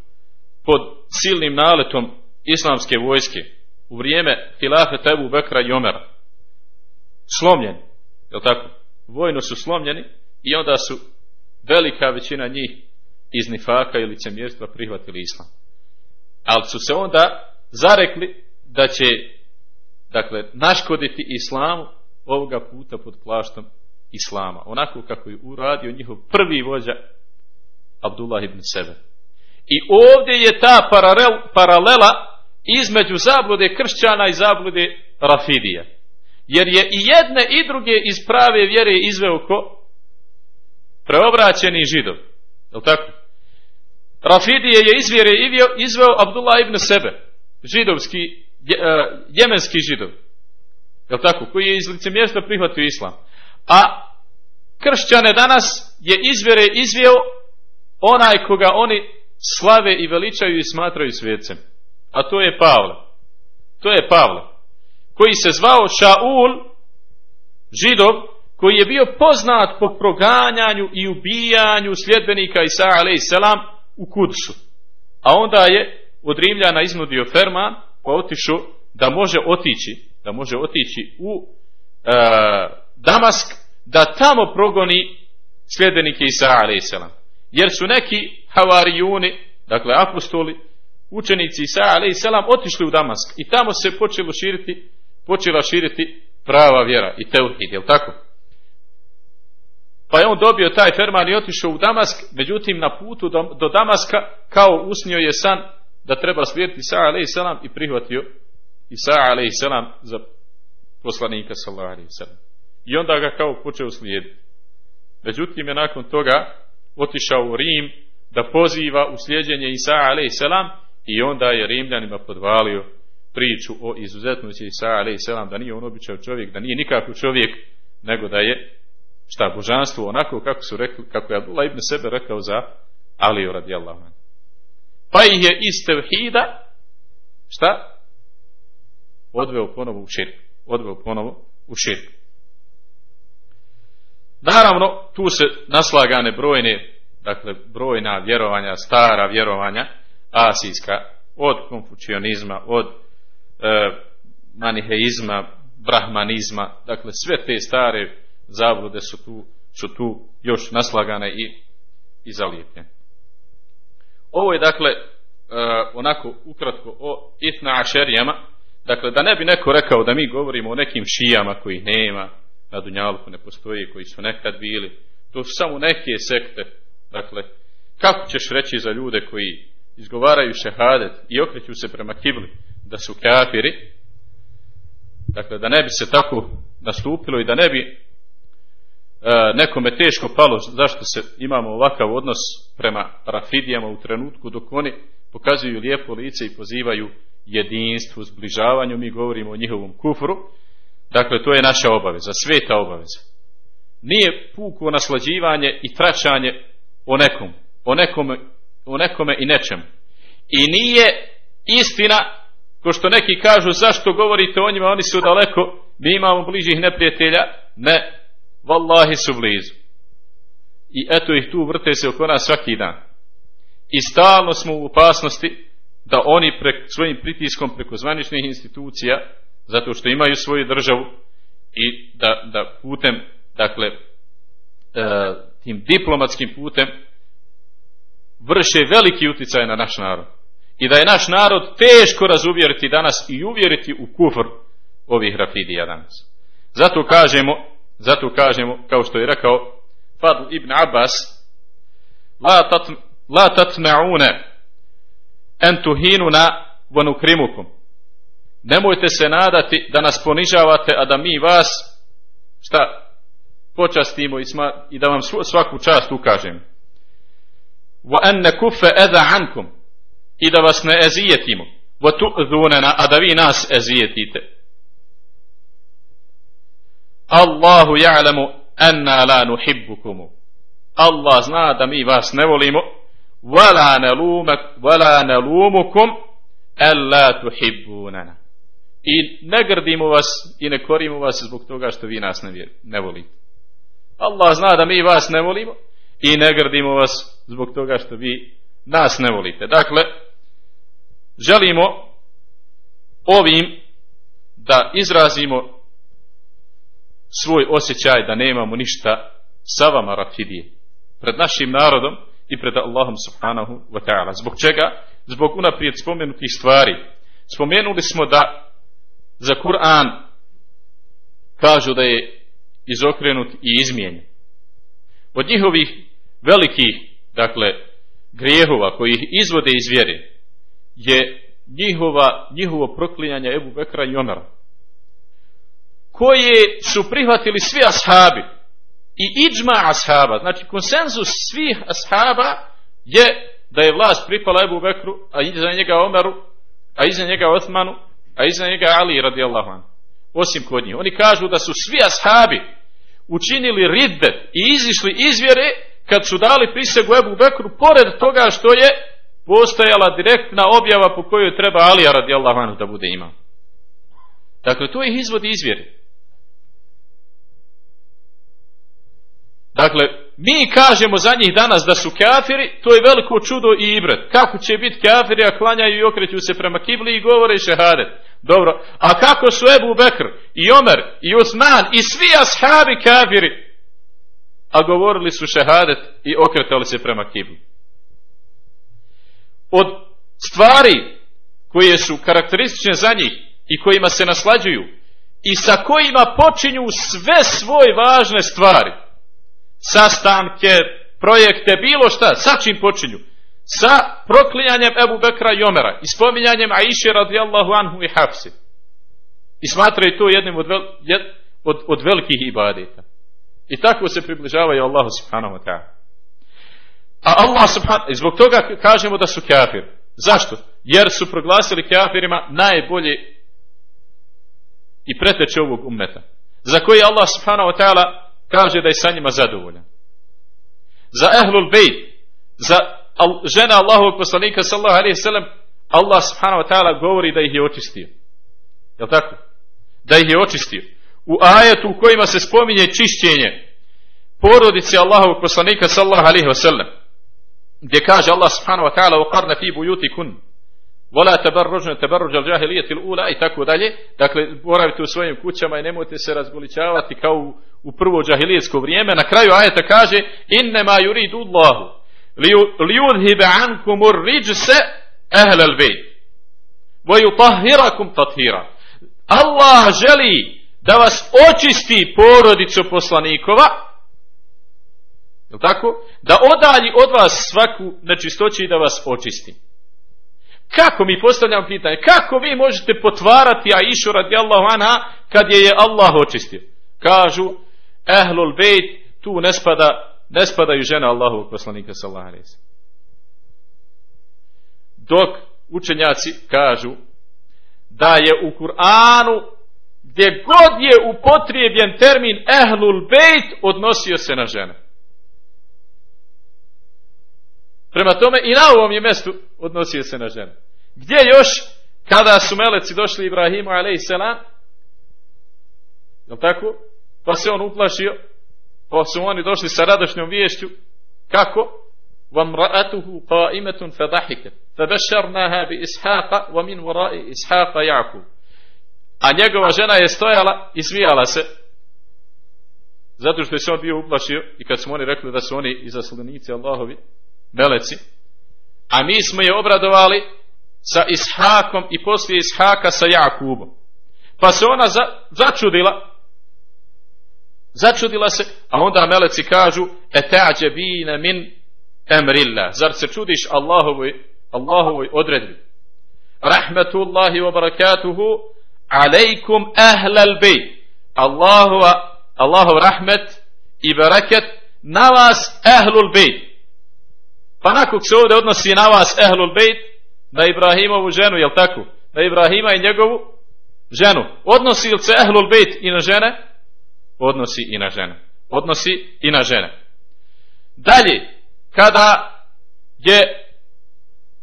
pod silnim naletom islamske vojske u vrijeme hilafeta Ebu Bekra i Omera slomljeni, je tako? Vojno su slomljeni i onda su velika većina njih iz nifaka i licemjerstva prihvatili islam. Ali su se onda zarekli da će dakle, naškoditi islamu ovoga puta pod plaštom islama. Onako kako je uradio njihov prvi vođa Abdullah ibn Sebe. I ovdje je ta paralel, paralela između zablude kršćana i zablude Rafidija. Jer je i jedne i druge iz prave vjere izveo ko? Preobraćeni židov. Je tako? Rafidije je iz vjere izveo Abdullah ibn Sebe. Židovski, je, jemenski židov. Jel tako? Koji je iz licemjerstva prihvatio islam. A kršćane danas je izvere izvio onaj koga oni slave i veličaju i smatraju svijecem. A to je Pavle. To je Pavle. Koji se zvao Šaul, židov, koji je bio poznat po proganjanju i ubijanju sljedbenika Isa a.s. u Kudsu. A onda je od Rimljana iznudio Ferman, pa otišao da može otići, da može otići u e, Damask, da tamo progoni sljedbenike Isa a.s. Jer su neki havarijuni, dakle apostoli, učenici Isa a.s. otišli u Damask i tamo se počelo širiti, počela širiti prava vjera i teuhid, jel tako? Pa je on dobio taj ferman i otišao u Damask, međutim na putu do, do Damaska kao usnio je san da treba slijediti Isa a.s. i prihvatio Isa a.s. za poslanika sallallahu. I onda ga kao počeo slijediti. Međutim je nakon toga otišao u Rim da poziva u slijedjenje Isa a.s. i onda je Rimljanima podvalio priču o izuzetnosti Isa a.s. da nije on običan čovjek, da nije nikakav čovjek, nego da je šta, božanstvo onako kako su rekli, kako je Abdullah ibn sebe rekao za Aliju radijallahu anhu. Pa ih je iz tevhida šta? Odveo ponovo u širk. Odveo ponovo u širk. Naravno, tu se naslagane brojne, dakle, brojna vjerovanja, stara vjerovanja, asijska, od konfučionizma, od e, maniheizma, brahmanizma, dakle, sve te stare zablude su tu, su tu još naslagane i, i zalijepljene. Ovo je dakle e, onako ukratko o itna ašerijama, dakle da ne bi neko rekao da mi govorimo o nekim šijama kojih nema na Dunjalku, ne postoji, koji su nekad bili, to su samo neke sekte, dakle kako ćeš reći za ljude koji izgovaraju šehadet i okreću se prema kibli da su kafiri, dakle da ne bi se tako nastupilo i da ne bi E, nekome teško palo zašto se imamo ovakav odnos prema rafidijama u trenutku dok oni pokazuju lijepo lice i pozivaju jedinstvu, zbližavanju, mi govorimo o njihovom kufru. Dakle, to je naša obaveza, sveta obaveza. Nije puko naslađivanje i tračanje o nekom, o nekome, o nekome i nečem. I nije istina, ko što neki kažu, zašto govorite o njima, oni su daleko, mi imamo bližih neprijatelja, ne, Wallahi su blizu. I eto ih tu vrte se oko nas svaki dan. I stalno smo u opasnosti da oni prek, svojim pritiskom preko zvaničnih institucija, zato što imaju svoju državu i da, da putem, dakle, e, tim diplomatskim putem vrše veliki utjecaj na naš narod. I da je naš narod teško razuvjeriti danas i uvjeriti u kufr ovih rafidija danas. Zato kažemo zato kažemo, kao što je rekao Fadl ibn Abbas, la, tat, la tatma'une en tuhinuna vanukrimukum. Nemojte se nadati da nas ponižavate, a da mi vas šta počastimo i, sma, i da vam svaku čast ukažemo. Wa en nekufe eda ankum i da vas ne ezijetimo. Wa tu'dhunana, a da vi nas ezijetite. Allahu ja'lamu anna la nuhibbukumu. Allah zna da mi vas ne volimo. Wala nalumak, wala nalumukum alla tuhibbunana. I ne grdimo vas i ne korimo vas zbog toga što vi nas ne, ne volite. Allah zna da mi vas ne volimo i ne grdimo vas zbog toga što vi nas ne volite. Dakle, želimo ovim da izrazimo svoj osjećaj da nemamo ništa sa vama rafidije pred našim narodom i pred Allahom subhanahu wa ta'ala. Zbog čega? Zbog unaprijed spomenutih stvari. Spomenuli smo da za Kur'an kažu da je izokrenut i izmijenjen. Od njihovih velikih, dakle, grijehova koji ih izvode iz vjere je njihova, njihovo proklinjanje Ebu Bekra i Omara koje su prihvatili svi ashabi i iđma ashaba, znači konsenzus svih ashaba je da je vlast pripala Ebu Bekru, a iza njega Omeru, a iza njega Osmanu, a iza njega Ali radijallahu anhu. Osim kod njih. Oni kažu da su svi ashabi učinili ridbet i izišli izvjere kad su dali prisegu Ebu Bekru, pored toga što je postojala direktna objava po kojoj treba Alija radijallahu anhu da bude imam. Dakle, to ih izvodi izvjeri. Dakle, mi kažemo za njih danas da su kafiri, to je veliko čudo i ibret. Kako će biti kafiri, a klanjaju i okreću se prema kibli i govore šehadet. Dobro, a kako su Ebu Bekr i Omer i Osman i svi ashabi kafiri, a govorili su šehadet i okretali se prema kibli. Od stvari koje su karakteristične za njih i kojima se naslađuju i sa kojima počinju sve svoje važne stvari, sastanke, projekte, bilo šta, sa čim počinju? Sa proklinjanjem Ebu Bekra i Omera i spominjanjem Aisha radijallahu anhu i Hafsi. I smatraju to jednim od, vel, jed, od, od velikih ibadeta. I tako se približavaju Allahu subhanahu wa ta'ala. A Allah subhanahu, zbog toga kažemo da su kafir. Zašto? Jer su proglasili kafirima najbolje i preteče ovog ummeta. Za koji Allah subhanahu wa ta'ala kaže da je sa njima zadovoljan. Za ehlul bejt, za žena Allahovog poslanika sallahu alaihi sallam, Allah subhanahu wa ta'ala govori da ih je očistio. Jel tako? Da ih je očistio. U ajetu u kojima se spominje čišćenje porodice Allahovog poslanika sallahu alaihi sallam, gdje kaže Allah subhanahu wa ta'ala uqarna fi bujuti kun Vola tabarružno tabarruđal džahilijeti ula i tako dalje. Dakle, boravite u svojim kućama i nemojte se razgoličavati kao u, u prvo džahilijetsko vrijeme. Na kraju ajeta kaže innema yuridu Allahu liudhibe ankumur riđse ehlel bejt. Vojutahirakum tathira. Allah želi da vas očisti porodicu poslanikova, je tako? Da odalji od vas svaku nečistoću i da vas očisti. Kako mi postavljamo pitanje? Kako vi možete potvarati Aishu radijallahu anha kad je je Allah očistio? Kažu, ehlul bejt, tu ne, spada, ne spadaju žene Allahu poslanika sallallahu alaihi Dok učenjaci kažu da je u Kur'anu gdje god je upotrijebljen termin ehlul bejt odnosio se na žene. Prema tome i na ovom je mjestu odnosio se na žene. Gdje još kada su meleci došli Ibrahimu a.s. Jel tako? Pa se on uplašio, pa su oni došli sa radošnjom viješću. Kako? وامرأته قائمة فضحكت فبشرناها بإسحاق ومن وراء إسحاق يعقوب a njegova žena je stojala i smijala se zato što je se on bio uplašio i kad smo oni rekli da su oni izaslanici Allahovi meleci a mi smo je obradovali sa Ishakom i poslije Ishaka sa Jakubom. Pa se ona za, začudila, začudila se, a onda meleci kažu, bine min emrilla. Zar se čudiš Allahovoj, Allahovoj odredbi? Rahmetullahi wa barakatuhu alejkum ahlal bejt. Allahova, Allahov rahmet i baraket na vas ahlul bejt. Pa nakon se ovdje odnosi na vas ehlul bejt, na Ibrahimovu ženu, jel tako? Na Ibrahima i njegovu ženu. Odnosi li se ehlul bejt i na žene? Odnosi i na žene. Odnosi i na žene. Dalje, kada je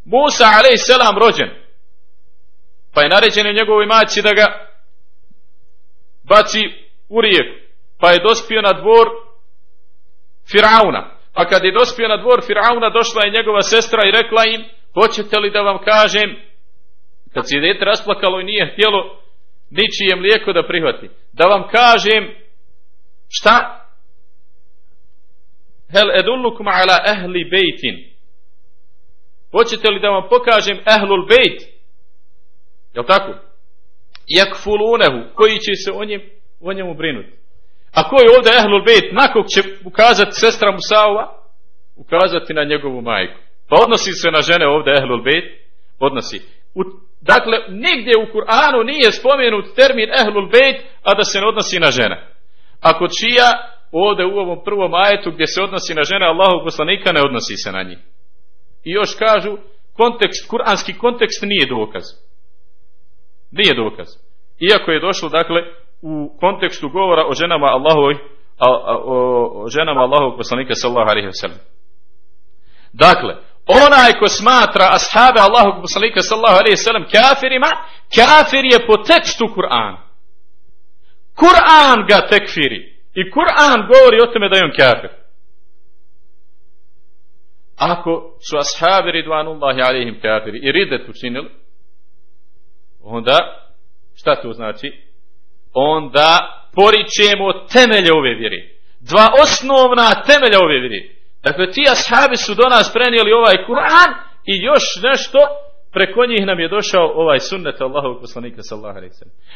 Musa a.s. rođen, pa je naređen njegovoj maći da ga baci u rijeku, pa je dospio na dvor Firauna. A kad je dospio na dvor Firauna, došla je njegova sestra i rekla im, hoćete li da vam kažem, kad se dete rasplakalo i nije htjelo ničije mlijeko da prihvati, da vam kažem šta? Hel edullukum ala ehli bejtin. Hoćete li da vam pokažem ehlul bejt? Jel tako? Jakfulunehu, koji će se o, njem, o njemu brinuti. A ko je ovdje Ehlul Bejt, nakog će ukazati sestra Musaova? Ukazati na njegovu majku. Pa odnosi se na žene ovdje Ehlul Bejt? Odnosi. U, dakle, nigdje u Kur'anu nije spomenut termin Ehlul Bejt, a da se ne odnosi na žene. A kod čija, ovdje u ovom prvom ajetu gdje se odnosi na žene Allahov poslanika, ne odnosi se na njih. I još kažu, kontekst, kuranski kontekst nije dokaz. Nije dokaz. Iako je došlo, dakle, u kontekstu govora o ženama Allahovoj o, ženama Allahovog poslanika sallallahu alaihi wasallam. Dakle, onaj ko smatra ashabe Allahovog poslanika sallallahu alaihi wasallam kafirima, kafir je po tekstu Kur'ana. Kur'an ga tekfiri. I Kur'an govori o tome da je on kafir. Ako su ashabi ridvanullahi alaihim kafiri i ridet učinili, onda, šta to znači? Onda poričemo temelje ove vjere. Dva osnovna temelja ove vjere. Dakle, ti ashabi su do nas prenijeli ovaj Kur'an i još nešto preko njih nam je došao ovaj sunnet Allahovog poslanika sallallahu alejhi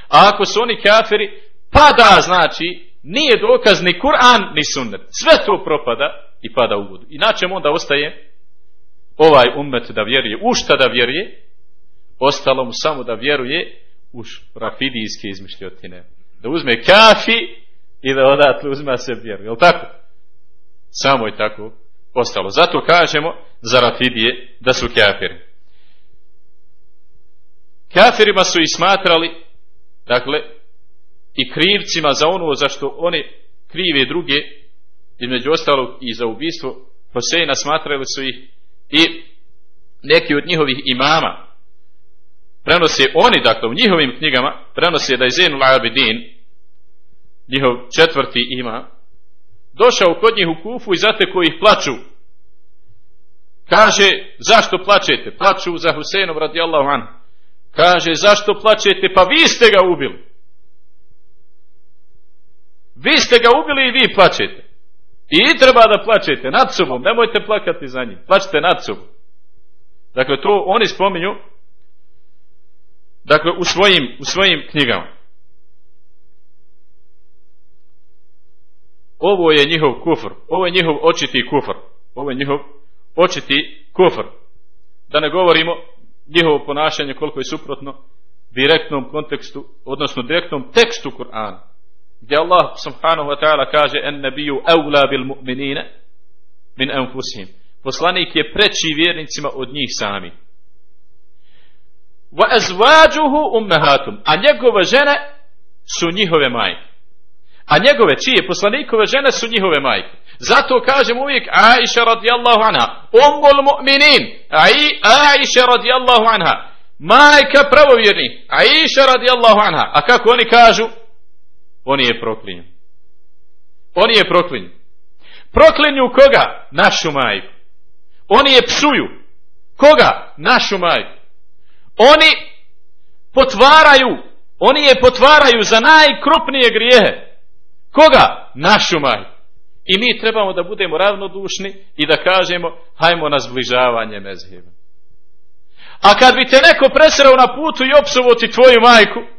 A ako su oni kafiri, pada znači nije dokaz ni Kur'an ni sunnet. Sve to propada i pada u vodu. Inače onda ostaje ovaj ummet da vjeruje. U šta da vjeruje? Ostalo mu samo da vjeruje u rafidijske izmišljotine. Da uzme kafi i da odatle uzme se vjeru. Jel tako? Samo je tako ostalo. Zato kažemo za rafidije da su kafiri. Kafirima su i smatrali, dakle, i krivcima za ono za što oni krive druge, između ostalog i za ubistvo Hoseina smatrali su ih i neki od njihovih imama prenose oni, dakle, u njihovim knjigama, prenose da je Zainul Abidin, njihov četvrti ima, došao kod njih u kufu i zateko ih plaču. Kaže, zašto plačete? Plaču za Huseinom radijallahu anhu. Kaže, zašto plačete? Pa vi ste ga ubili. Vi ste ga ubili i vi plačete. I treba da plačete nad sobom. Nemojte plakati za njim. Plačite nad sobom. Dakle, to oni spominju dakle, u svojim, u svojim knjigama. Ovo je njihov kufr. Ovo je njihov očiti kufr. Ovo je njihov očiti kufr. Da ne govorimo njihovo ponašanje koliko je suprotno direktnom kontekstu, odnosno direktnom tekstu Kur'ana. Gdje Allah subhanahu wa ta'ala kaže en nebiju eula bil mu'minine min enfusihim. Poslanik je preći vjernicima od njih sami. Wa azvađuhu ummehatum. A njegove žene su njihove majke. A njegove, čije? Poslanikove žene su njihove majke. Zato kažem uvijek Aisha radijallahu anha. Ummul mu'minin. Aisha radijallahu anha. Majka pravovjerni. Aisha radijallahu anha. A kako oni kažu? Oni je proklinju. Oni je proklinju. Proklinju koga? Našu majku. Oni je psuju. Koga? Našu majku. Oni potvaraju. Oni je potvaraju za najkrupnije grijehe. Koga? Našu majku. I mi trebamo da budemo ravnodušni i da kažemo hajmo na zbližavanje mezheba. A kad bi te neko presrao na putu i opsovoti tvoju majku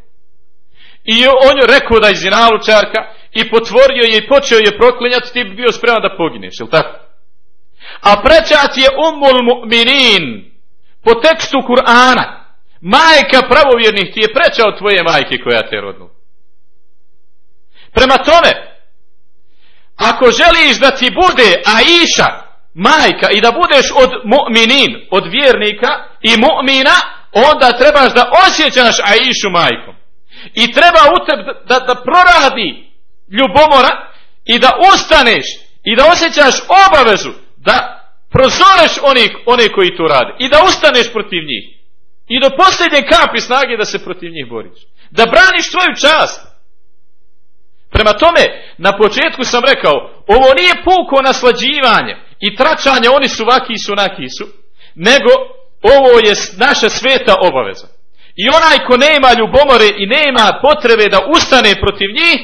i on je rekao da je zinalučarka i potvorio je i počeo je proklinjati, ti bi bio spreman da pogineš, jel tako? A prečat je umul mu'minin po tekstu Kur'ana. Majka pravovjernih ti je preča tvoje majke koja te rodnu. Prema tome, ako želiš da ti bude Aisha, majka, i da budeš od mu'minin, od vjernika i mu'mina, onda trebaš da osjećaš Aishu majkom. I treba u tebi da, da, proradi ljubomora i da ustaneš i da osjećaš obavezu da prozoreš onih, one koji to rade i da ustaneš protiv njih. I do posljednje kapi snage da se protiv njih boriš. Da braniš svoju čast. Prema tome, na početku sam rekao, ovo nije puko naslađivanje i tračanje, oni su vaki su naki su, nego ovo je naša sveta obaveza. I onaj ko nema ljubomore i nema potrebe da ustane protiv njih,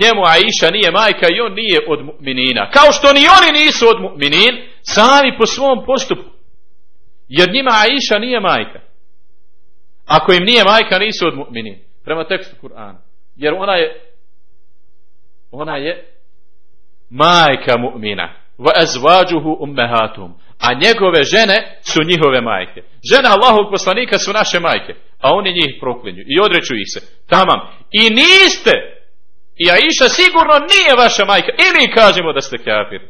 njemu Aisha nije majka i on nije od mu'minina. Kao što ni oni nisu od mu'minin, sami po svom postupku. Jer njima Aisha nije majka. Ako im nije majka, nisu od mu'minin. Prema tekstu Kur'ana. Jer ona je ona je majka mu'mina wa azvađuhu ummehatum a njegove žene su njihove majke. Žene Allahovog poslanika su naše majke a oni njih proklinju i odreću ih se. Tamam. I niste. I Aisha sigurno nije vaša majka. I mi kažemo da ste kafir.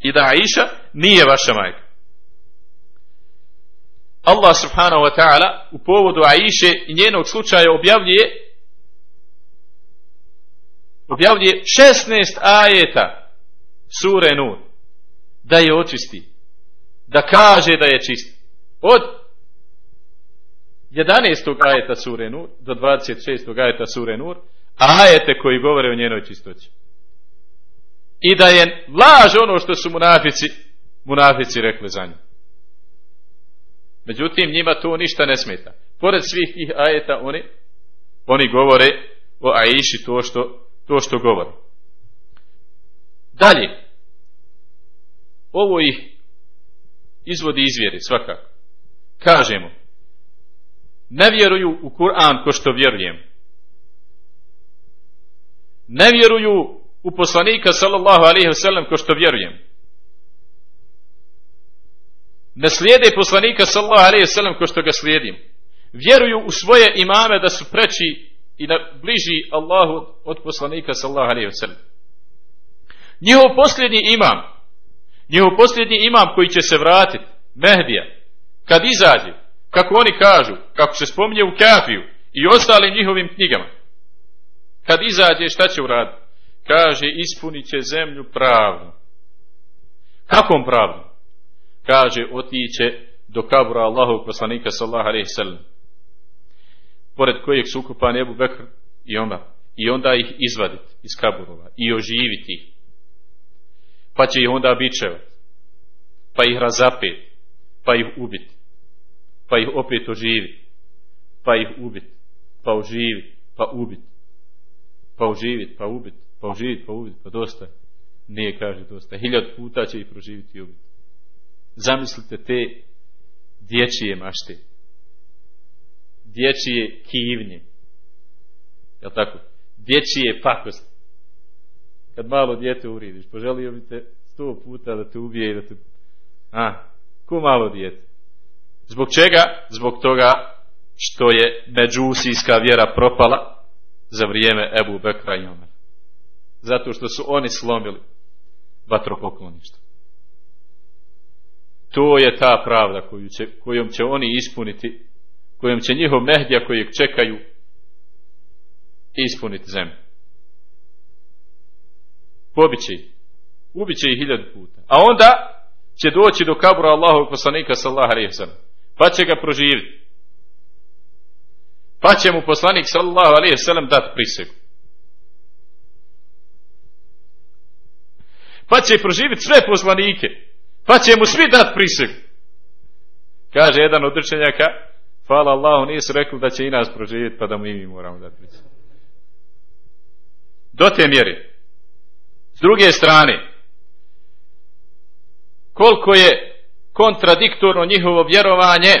I da Aisha nije vaša majka. Allah subhanahu wa ta'ala u povodu Aisha i njenog slučaja objavljuje objavljuje 16 ajeta sure Nur da je očisti da kaže da je čist od 11. ajeta sure Nur do 26. ajeta sure Nur ajete koji govore o njenoj čistoći i da je laž ono što su munafici munafici rekli za nju međutim njima to ništa ne smeta pored svih tih ajeta oni oni govore o Aiši to što, to što govore. Dalje, ovo ih izvodi izvjeri svakako. Kažemo, ne vjeruju u Kur'an ko što vjerujem. Ne vjeruju u poslanika sallallahu alaihi wasallam ko što vjerujem. Ne slijede poslanika sallallahu alaihi wasallam ko što ga slijedim. Vjeruju u svoje imame da su preći i da bliži Allahu od poslanika sallallahu alejhi ve sellem. Njihov posljednji imam, njihov posljednji imam koji će se vratiti, Mehdija, kad izađe, kako oni kažu, kako se spominje u Kafiju i ostalim njihovim knjigama, kad izađe šta će uraditi? Kaže, ispunit će zemlju pravno. Kakvom pravno? Kaže, otiće do kabura Allahu poslanika sallallahu alejhi ve sellem pored kojeg su ukupani Ebu Bekr i Omar. I onda ih izvaditi iz kaburova i oživiti ih. Pa će ih onda bičevati. Pa ih razapeti. Pa ih ubiti. Pa ih opet oživiti. Pa ih ubiti. Pa oživiti. Pa ubiti. Pa oživiti. Pa ubiti. Pa oživiti. Pa ubiti. Pa dosta. Nije kaže dosta. Hiljad puta će ih proživiti i ubiti. Zamislite te dječije mašte dječije kivnje. Jel tako? Dječije pakosti. Kad malo djete uridiš, poželio bi te sto puta da te ubije i da te... A, ko malo djete? Zbog čega? Zbog toga što je međusijska vjera propala za vrijeme Ebu Bekra i Omer. Zato što su oni slomili vatropokloništvo. To je ta pravda koju će, kojom će oni ispuniti kojom će njihov mehdija kojeg čekaju ispuniti zemlju. Pobiće ih. Ubiće ih hiljadu puta. A onda će doći do kabura Allahovog poslanika sallaha alaihi Pa će ga proživiti. Pa će mu poslanik sallallahu alaihi sallam dati prisegu. Pa će proživiti sve poslanike. Pa će mu svi dati prisegu. Kaže jedan od učenjaka, Hvala Allahu, nisu rekli da će i nas proživjeti, pa da mu i mi moramo dati priču. Do te mjere. Druge strane, koliko je kontradiktorno njihovo vjerovanje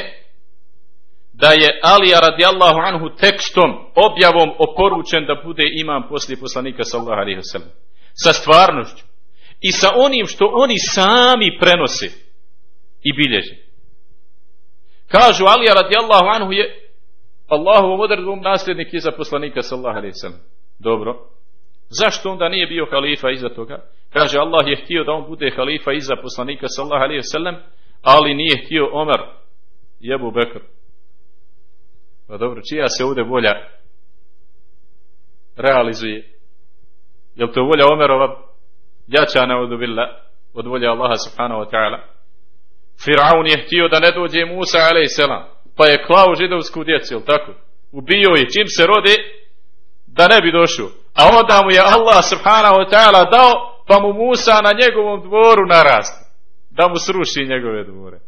da je Alija radijallahu anhu tekstom, objavom oporučen da bude imam poslije poslanika sallallahu alaihi wasallam. Sa stvarnošću. I sa onim što oni sami prenose i bilježe. Kažu Alija radijallahu anhu je Allahovom odredbom nasljednik iza poslanika sallallahu alaihi sallam. Dobro. Zašto onda nije bio halifa iza toga? Kaže Allah je htio da on bude halifa iza poslanika sallallahu alaihi sallam, ali nije htio Omar jebu Bekr. Pa dobro, čija se ovdje volja realizuje? Je to volja Omerova jača na od volja Allaha subhanahu wa ta'ala? Firaun je htio da ne dođe Musa a.s. Pa je klao židovsku djecu, jel tako? Ubio je čim se rodi da ne bi došao. A onda mu je Allah subhanahu ta'ala dao pa mu Musa na njegovom dvoru narasta. Da mu sruši njegove dvore.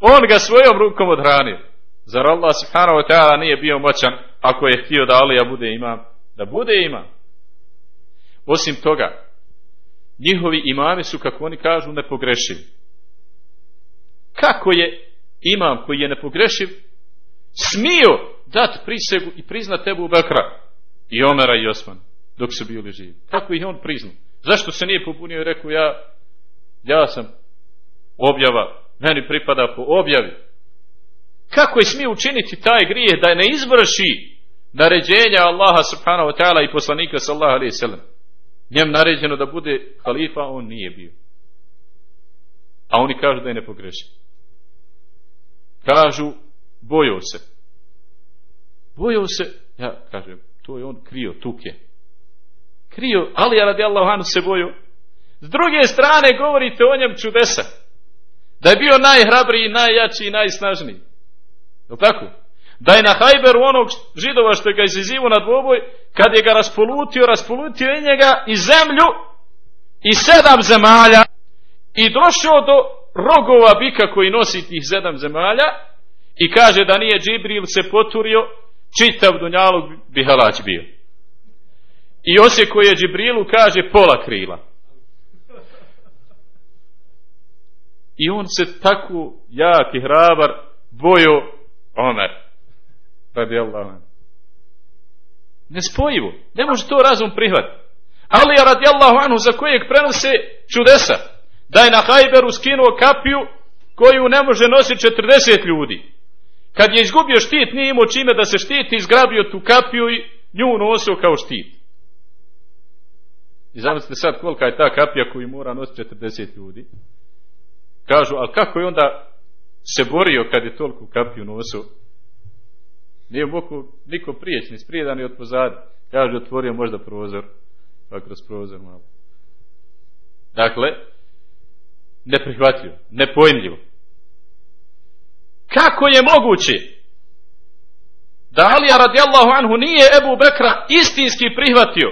On ga svojom rukom odhranio. Zar Allah subhanahu wa ta'ala nije bio moćan ako je htio da Alija bude imam? Da bude imam. Osim toga, njihovi imami su, kako oni kažu, nepogrešivi. Kako je imam koji je nepogrešiv smio dati prisegu i priznat tebu Bekra i Omera i Osman dok su bili živi. Kako ih on priznao? Zašto se nije pobunio i rekao ja, ja sam objava, meni pripada po objavi. Kako je smio učiniti taj grijeh da ne izvrši naređenja Allaha subhanahu wa ta'ala i poslanika sallahu alaihi sallam. Njem naređeno da bude halifa, on nije bio. A oni kažu da je nepogrešiv. Kažu, bojao se. Bojao se, ja kažem, to je on krio, tuke. Kriju, ali ja radi Allahu se boju. S druge strane govorite o njem čudesa. Da je bio najhrabriji, najjači i najsnažniji. Je tako? Da je na Hajberu onog židova što je ga izizivo na dvoboj, kad je ga raspolutio, raspolutio je njega i zemlju i sedam zemalja i došao do rogova bika koji nosi tih sedam zemalja i kaže da nije Džibril se poturio, čitav dunjalog bi halać bio. I koji je Džibrilu kaže pola krila. I on se tako jak i hrabar bojo Omer. Radi Allah. Nespojivo. Ne može to razum prihvatiti. Ali je radi Allahu anhu za kojeg prenose čudesa. Da je na Hajberu skinuo kapiju koju ne može nositi 40 ljudi. Kad je izgubio štit, nije imao čime da se štiti, izgrabio tu kapiju i nju nosio kao štit. I zamislite sad kolika je ta kapija koju mora nositi 40 ljudi. Kažu, ali kako je onda se borio kad je toliko kapiju nosio? Nije mogu niko prijeći, ni sprijedan ni od pozada. Kaže, otvorio možda prozor, pa kroz prozor malo. Dakle, neprihvatljivo, nepojmljivo. Kako je moguće da Alija radijallahu anhu nije Ebu Bekra istinski prihvatio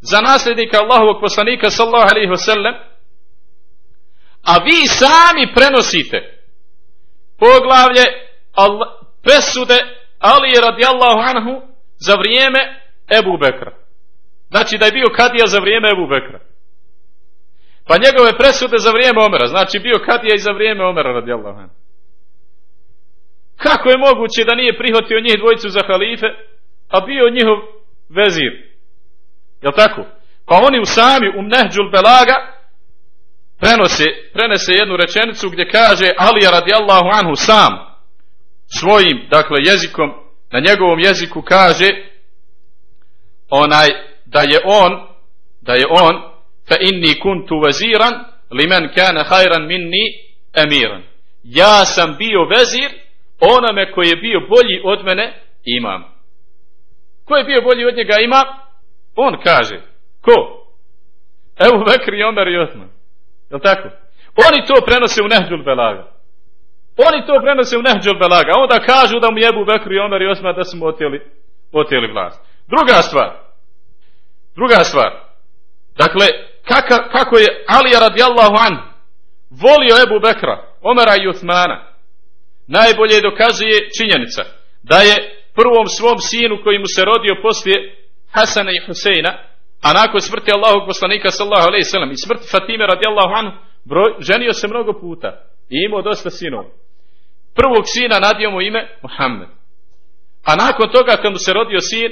za nasljednika Allahovog poslanika sallahu alaihi wasallam, a vi sami prenosite poglavlje presude Ali radijallahu anhu za vrijeme Ebu Bekra. Znači da je bio kadija za vrijeme Ebu Bekra. Pa njegove presude za vrijeme Omera. Znači bio kadija i za vrijeme Omera radijallahu anhu. Kako je moguće da nije prihvatio njih dvojicu za halife, a bio njihov vezir? Jel tako? Pa oni u sami, u Nehđul Belaga, prenose, prenese jednu rečenicu gdje kaže Alija radijallahu anhu sam, svojim, dakle, jezikom, na njegovom jeziku kaže onaj, da je on, da je on, fa inni kuntu vaziran, li men kana hajran minni emiran. Ja sam bio vezir, onome koji je bio bolji od mene imam. Ko je bio bolji od njega imam? On kaže. Ko? Evo Bekri i Omer i Osman. Je tako? Oni to prenose u Nehđul Belaga. Oni to prenose u Nehđul Belaga. Onda kažu da mu jebu Bekri i Omer i Osman da otjeli, otjeli vlast. Druga stvar. Druga stvar. Dakle, kaka, kako je Alija radijallahu an volio Ebu Bekra, Omera i Osmana najbolje dokazuje činjenica da je prvom svom sinu koji mu se rodio poslije Hasana i Huseina, a nakon smrti Allahog poslanika sallahu alaihi sallam i smrti Fatime radijallahu anhu, broj, ženio se mnogo puta i imao dosta sinova. Prvog sina nadio mu ime Muhammed. A nakon toga kad mu se rodio sin,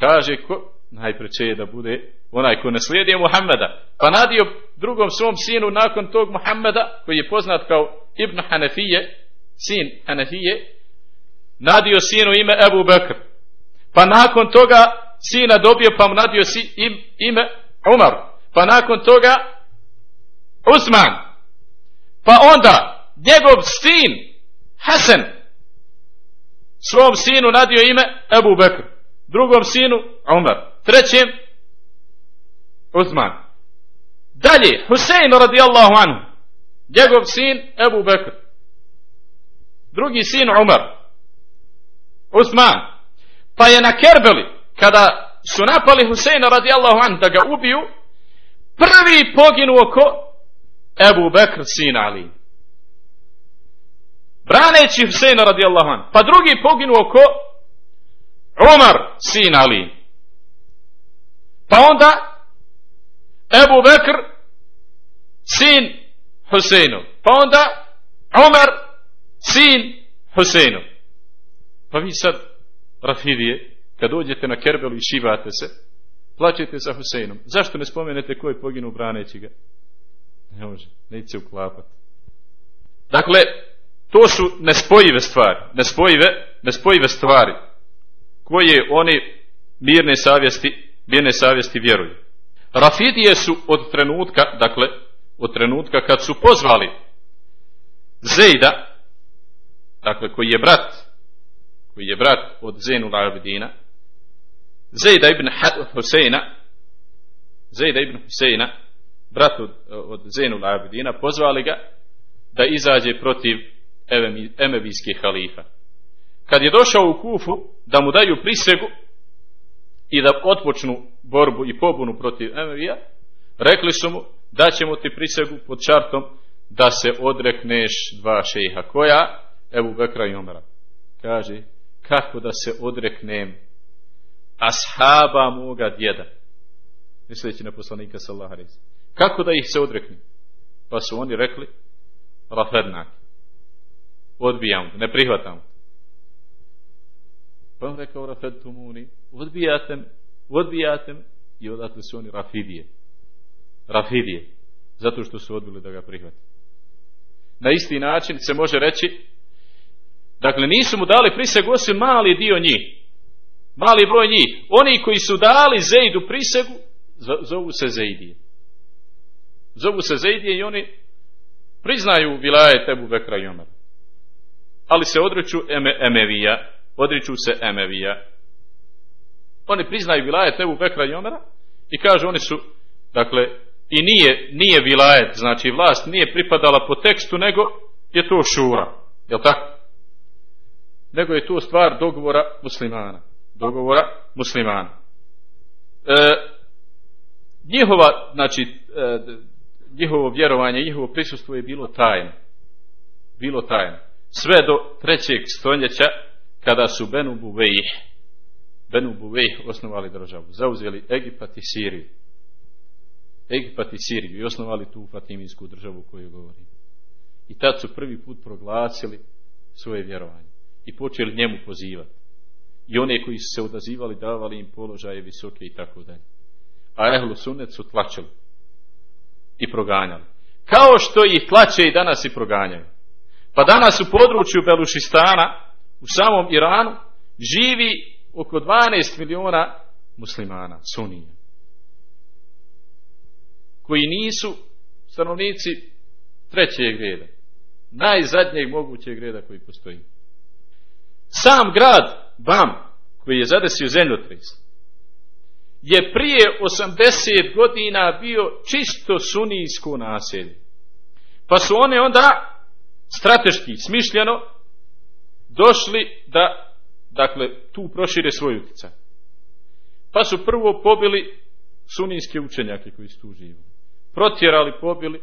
kaže ko, najpreće da bude onaj ko ne slijedi Muhammeda. Pa nadio drugom svom sinu nakon tog Muhammeda, koji je poznat kao Ibn Hanefije, sin Hanefije, nadio sinu ime Ebu Bekr. Pa nakon toga sina dobio pa mu nadio si, ime Umar. Pa nakon toga Usman. Pa onda njegov sin Hasan svom sinu nadio ime Ebu Bekr. Drugom sinu Umar. Trećem Usman. Dalje, Husein radijallahu anhu. Njegov sin Ebu Bekr drugi sin Umar, Usman, pa je na Kerbeli, kada su napali Huseina radijallahu an da ga ubiju, prvi poginuo ko? Ebu Bekr sin Ali. Braneći Huseina radijallahu an. Pa drugi poginuo ko? Umar sin Ali. Pa onda Ebu Bekr sin Huseinu. Pa onda Umar sin Huseinu. Pa vi sad, Rafidije, kad dođete na Kerbelu i šivate se, plaćete sa Huseinom. Zašto ne spomenete ko je poginu braneći ga? Ne može, neće uklapati. Dakle, to su nespojive stvari, nespojive, nespojive stvari koje oni mirne savjesti, mirne savjesti vjeruju. Rafidije su od trenutka, dakle, od trenutka kad su pozvali Zejda dakle koji je brat koji je brat od Zenu Abidina Zejda ibn Huseina Zejda ibn Huseina, brat od, od Zenul Abidina, pozvali ga da izađe protiv emevijskih halifa. Kad je došao u Kufu da mu daju prisegu i da otpočnu borbu i pobunu protiv Emevija, rekli su mu da ćemo ti prisegu pod čartom da se odrekneš dva šeha. Koja? Evo Bekra i Omara. Kaže, kako da se odreknem ashaba moga djeda. Misleći na poslanika sallaha Kako da ih se odreknem? Pa su oni rekli, rafednak. Odbijam, ne prihvatam. Pa on rekao rafedtumuni, odbijate me, odbijate. I odatle su oni rafidije. Rafidije. Zato što su odbili da ga prihvate. Na isti način se može reći, dakle nisu mu dali prisegu osim mali dio njih. Mali broj njih. Oni koji su dali Zejdu prisegu, zovu se Zejdije. Zovu se Zejdije i oni priznaju vilaje Tebu Bekra i Omer. Ali se odreću eme, Emevija, odriču se Emevija. Oni priznaju vilaje Tebu Bekra i Omera i kažu oni su, dakle, i nije, nije vilajet, znači vlast nije pripadala po tekstu, nego je to šura. Jel tako? Nego je to stvar dogovora muslimana. Dogovora muslimana. E, njihova, znači, e, njihovo vjerovanje, njihovo prisustvo je bilo tajno. Bilo tajno. Sve do trećeg stoljeća kada su Benu Buvejih Benu Buvejih osnovali državu. Zauzeli Egipat i Siriju. Egipat i Siriju i osnovali tu Fatiminsku državu koju govorim. I tad su prvi put proglasili svoje vjerovanje i počeli njemu pozivati. I one koji su se odazivali davali im položaje visoke i tako dalje. A Ehlu Sunnet su tlačili i proganjali. Kao što ih tlače i danas i proganjaju. Pa danas u području Belušistana, u samom Iranu, živi oko 12 miliona muslimana, sunija. Koji nisu stanovnici trećeg reda. Najzadnjeg mogućeg reda koji postoji. Sam grad Bam, koji je zadesio zemljotres, je prije 80 godina bio čisto sunijsko naselje. Pa su one onda strateški, smišljeno, došli da, dakle, tu prošire svoj utjecaj. Pa su prvo pobili sunijske učenjake koji su tu živili. Protjerali, pobili,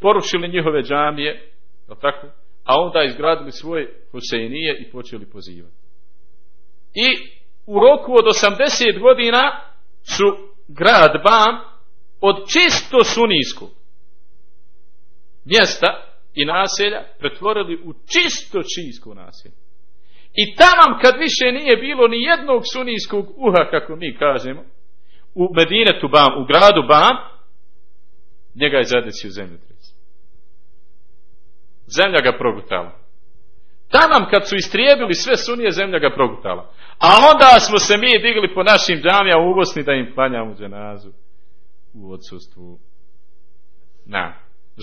porušili njihove džamije, tako? A onda izgradili svoje Huseinije i počeli pozivati. I u roku od 80 godina su grad Bam od čisto sunijskog mjesta i naselja pretvorili u čisto čijsko naselje. I tamo kad više nije bilo ni jednog sunijskog uha, kako mi kažemo, u Medinetu Bam, u gradu Bam, njega je zadesio zemljotres. Zemlja ga progutala. Tamo kad su istrijebili sve sunije, zemlja ga progutala. A onda smo se mi digli po našim džamijama u Bosni da im klanjamo dženazu u odsustvu. Na,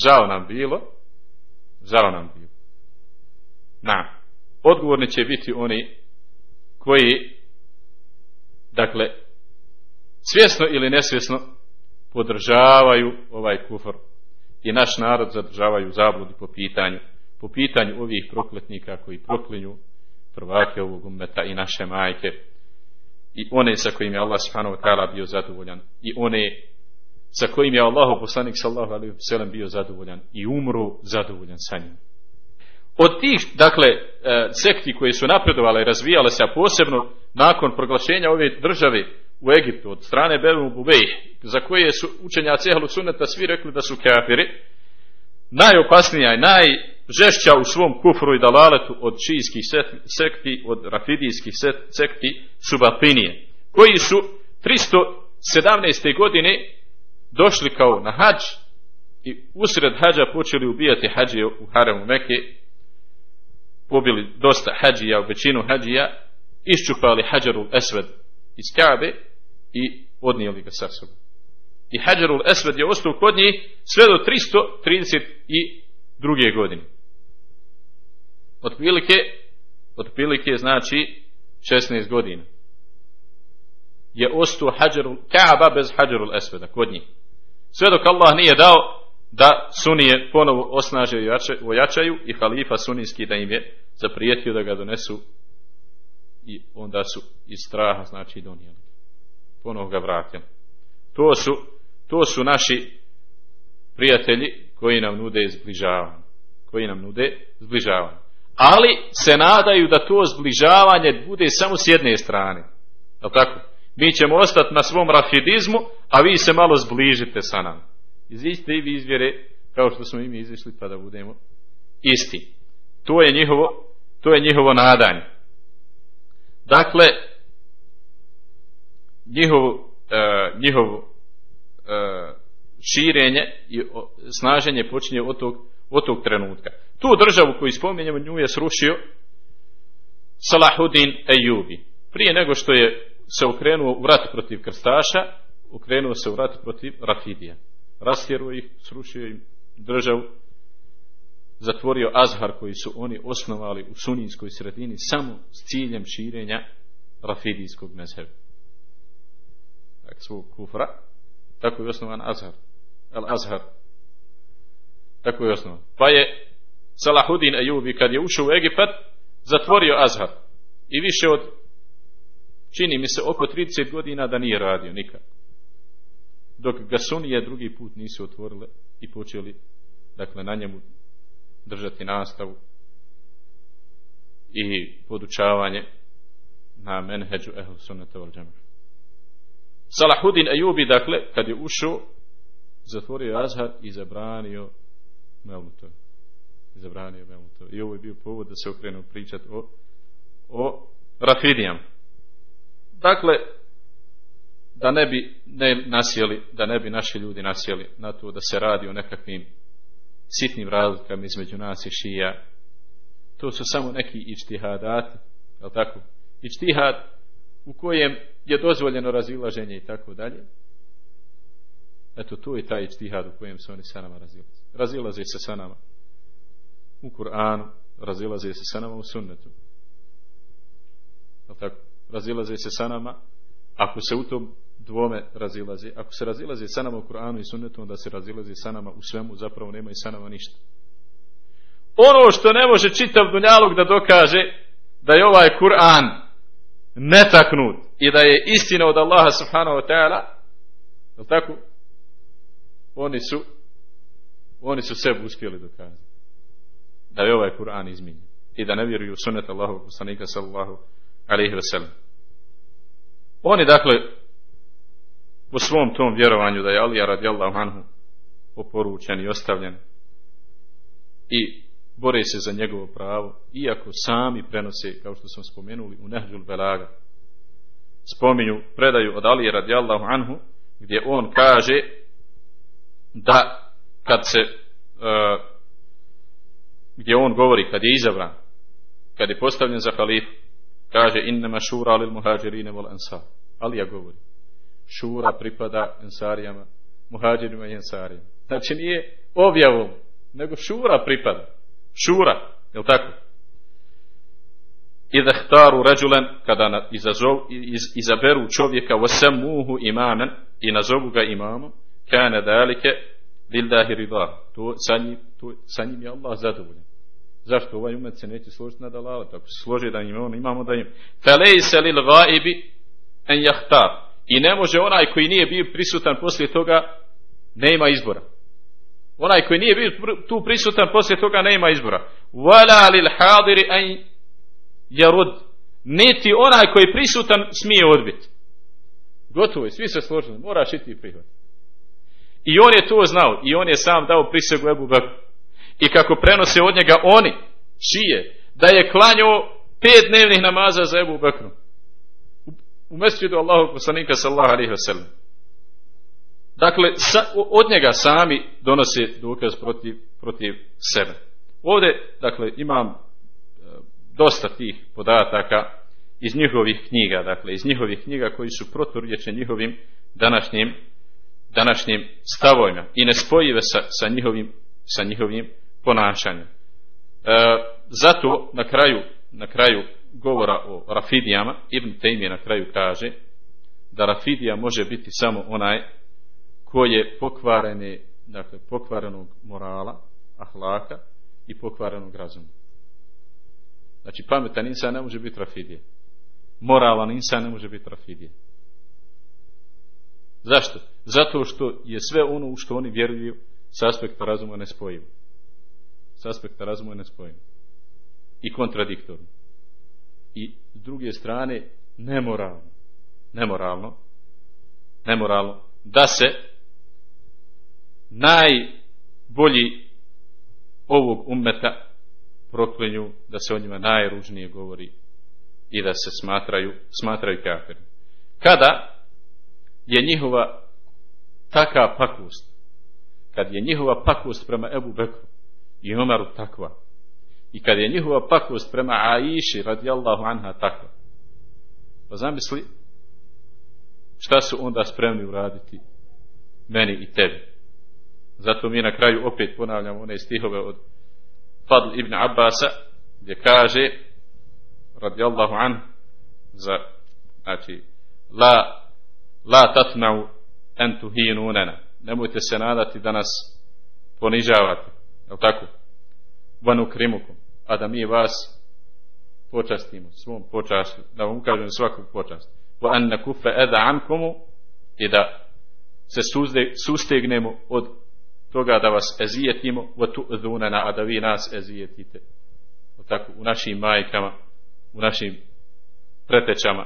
žao nam bilo, žao nam bilo. Na, odgovorni će biti oni koji, dakle, svjesno ili nesvjesno podržavaju ovaj kufor i naš narod zadržavaju zabludi po pitanju po pitanju ovih prokletnika koji proklinju prvake ovog umeta i naše majke i one sa kojim je Allah subhanahu wa ta'ala bio zadovoljan i one sa kojim je Allah poslanik sallahu alaihi sallam bio zadovoljan i umru zadovoljan sa njim. Od tih, dakle, e, sekti koje su napredovale i razvijale se, a posebno nakon proglašenja ove države u Egiptu od strane Benu Bubej, za koje su učenjaci Ehlu Sunneta svi rekli da su kafiri, najopasnija i najžešća u svom kufru i dalaletu od čijskih sekti, od rafidijskih sekti su Batinije, koji su 317. godine došli kao na hađ i usred hađa počeli ubijati hađije u haremu Meke, pobili dosta hađija, većinu hađija, iščupali hađarul esved iz Kabe i odnijeli ga sa sobom i Hajarul Esved je ostao kod njih sve do 332. godine. Otprilike, otprilike znači 16 godina. je ostao hađarul, Kaaba bez hađarul esveda kod njih. Sve dok Allah nije dao da sunije ponovo osnaže i ojačaju i halifa sunijski da im je zaprijetio da ga donesu i onda su iz straha znači donijeli. Ponovo ga vratili. To su, to su naši prijatelji koji nam nude zbližavanje. Koji nam nude zbližavanje. Ali se nadaju da to zbližavanje bude samo s jedne strane. Je tako? Mi ćemo ostati na svom rafidizmu, a vi se malo zbližite sa nama. Iziđite i vi izvjere kao što smo i mi izišli pa da budemo isti. To je njihovo, to je njihovo nadanje. Dakle, njihovo, e, njihovo e, širenje i snaženje počinje od tog, od tog trenutka. Tu državu koju spominjemo nju je srušio Salahudin Ejubi. Prije nego što je se okrenuo u rat protiv krstaša, okrenuo se u rat protiv Rafidija. Rastjeruo ih, srušio im državu, zatvorio Azhar koji su oni osnovali u sunijskoj sredini samo s ciljem širenja Rafidijskog mezheba. Svog kufra. Tako je osnovan Azhar. Al-Azhar. Tako je osnovan. Pa je Salahudin Ejubi kad je ušao u Egipat zatvorio Azhar. I više od čini mi se oko 30 godina da nije radio nikad. Dok ga sunije drugi put nisu otvorile i počeli dakle na njemu držati nastavu i podučavanje na menheđu ehl sunnata wal Salahudin Ejubi dakle kad je ušao zatvorio Azhar i zabranio Melmutov. Zabranio Melmutov. I ovo je bio povod da se okrenu pričati o, o Rafidijama. Dakle, da ne bi ne nasjeli, da ne bi naši ljudi nasjeli na to da se radi o nekakvim sitnim razlikama između nas i šija. To su samo neki ičtihadati, je li tako? Ičtihad u kojem je dozvoljeno razilaženje i tako dalje. Eto, tu je taj ičtihad u kojem se oni sa nama razilaze. Razilaze se sa nama u Kur'anu, razilaze se sa nama u sunnetu. Tako, razilaze se sa nama, ako se u tom dvome razilaze, ako se razilaze sa nama u Kur'anu i sunnetu, onda se razilaze sa nama u svemu, zapravo nema i sa nama ništa. Ono što ne može čitav dunjalog da dokaže da je ovaj Kur'an netaknut i da je istina od Allaha subhanahu wa ta'ala, tako? oni su oni su sebi uspjeli dokazati da je ovaj Kur'an izmijenjen i da ne vjeruju u sunet Allahu poslanika sallallahu alaihi ve. Oni dakle u svom tom vjerovanju da je Alija radijallahu anhu oporučen i ostavljen i bore se za njegovo pravo, iako sami prenose, kao što smo spomenuli, u Nehđul Belaga. Spominju predaju od Alije radijallahu anhu, gdje on kaže da kad se uh, gdje on govori kad je izabran kad je postavljen za halifu kaže innama šura lil muhađirine vol ansar. Ali ja govori šura pripada ensarijama muhađirima i ensarijama znači nije objavom nego šura pripada šura je tako i da htaru rađulen kada izazov, iz, izaberu čovjeka vasamuhu imamen i nazovu ga imamom kane dalike lillahi rida. To sa njim, to, sa njim je Allah zadovoljan. Zašto ovaj umet se neće složiti na dalalet? Ako se složi da im on, imamo da im. Felejse lil gaibi en jahtar. I ne može onaj koji nije bio prisutan poslije toga, nema izbora. Onaj koji nije bio tu prisutan poslije toga nema izbora. Wala lil en jarud. Niti onaj koji je prisutan smije odbiti. Gotovo je, svi se složili, moraš i prihvatiti. I on je to znao i on je sam dao prisegu Ebu Bekru. I kako prenose od njega oni, šije, da je klanjao pet dnevnih namaza za Ebu Bekru. U, u mesčidu Allahu poslanika sallahu alaihi wasallam. Dakle, sa, od njega sami donose dokaz protiv, protiv sebe. Ovdje, dakle, imam e, dosta tih podataka iz njihovih knjiga, dakle, iz njihovih knjiga koji su proturječni njihovim današnjim današnjim stavovima i nespojive sa, sa, njihovim, sa njihovim ponašanjem. E, zato na kraju, na kraju govora o Rafidijama Ibn Taymi na kraju kaže da Rafidija može biti samo onaj koji je pokvarene, dakle pokvarenog morala, ahlaka i pokvarenog razuma. Znači pametan insan ne može biti Rafidije. Moralan insan ne može biti Rafidije. Zašto? Zato što je sve ono u što oni vjeruju s aspekta razuma nespojivo. S aspekta razuma nespojivo. I kontradiktorno. I s druge strane nemoralno. Nemoralno. Nemoralno. Da se najbolji ovog ummeta proklinju, da se o njima najružnije govori i da se smatraju, smatraju kafirima. Kada je njihova taka pakost, kad je njihova pakost prema Ebu Bekru i Omaru takva, i kad je njihova pakost prema Aiši radijallahu anha takva, pa zamisli šta su onda spremni uraditi meni i tebi. Zato mi na kraju opet ponavljamo one stihove od Fadl ibn Abbasa gdje kaže radijallahu an za znači la la tatma'u an tuhinunana. Nemojte se nadati da nas ponižavate je tako? Vanu krimukum a da mi vas počastimo svom počastu da vam ukažem svaku počast. Wa an nakufa adha ankumu i da se sustegnemo od toga da vas ezijetimo a da vi nas ezijetite. Tako, u našim majkama u našim pretećama